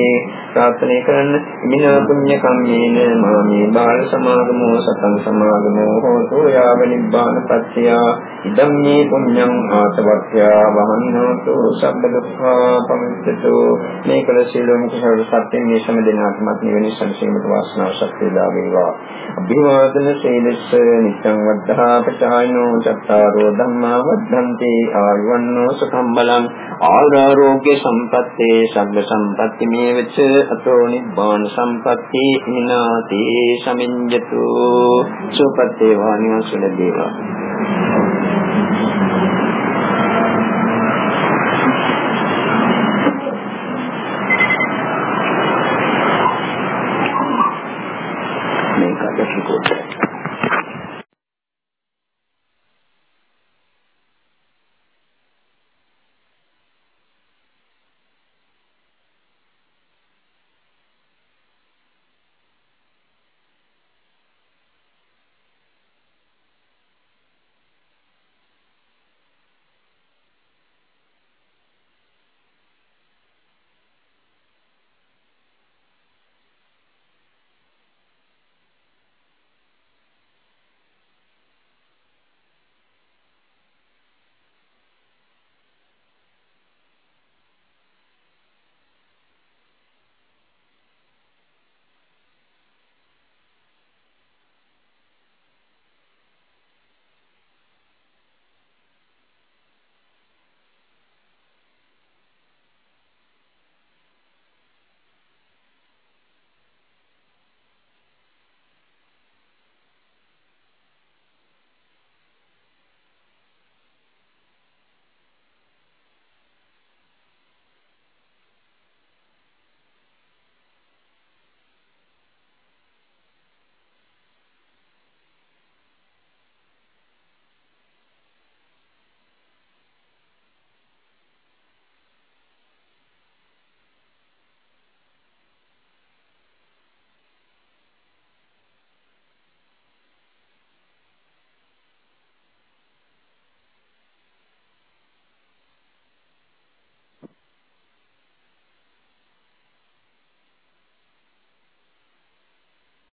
ප්‍රාර්ථනා කරන්න මිනා පුඤ්ඤ කම්මේන මාමේ බාල සමාගමෝ සතං සමාගමෝ හෝතු යාව නිබ්බාන පත්‍ය ඉදම් මේ පුඤ්ඤං ආසවක්ඛ්‍යා වහන්නෝතු සබ්බ දුක්ඛා පමිච්ඡතු මේ කල සීලොම කුසල සත්‍යයෙන් මේ සම්දෙනාත්මත් නිවෙන සංසීමත වාසනාව ශක්තිය ලාභේවා අභිවාදන සීලස්ස නිච්ඡං වද්ධා පචායනෝ චත්තාරෝ ධම්මා වද්ධන්ති. ආයුවන්නෝ සුඛම් බලං. ආරෝග්‍ය සම්පත්තේ සබ්බ සම්පatti මේවච අතෝ නිබ්බාන සම්පatti හිනාතේ සමිඤ්ඤතු. සුපත්තේ වානිවසුල දේවා මේක ගැටලු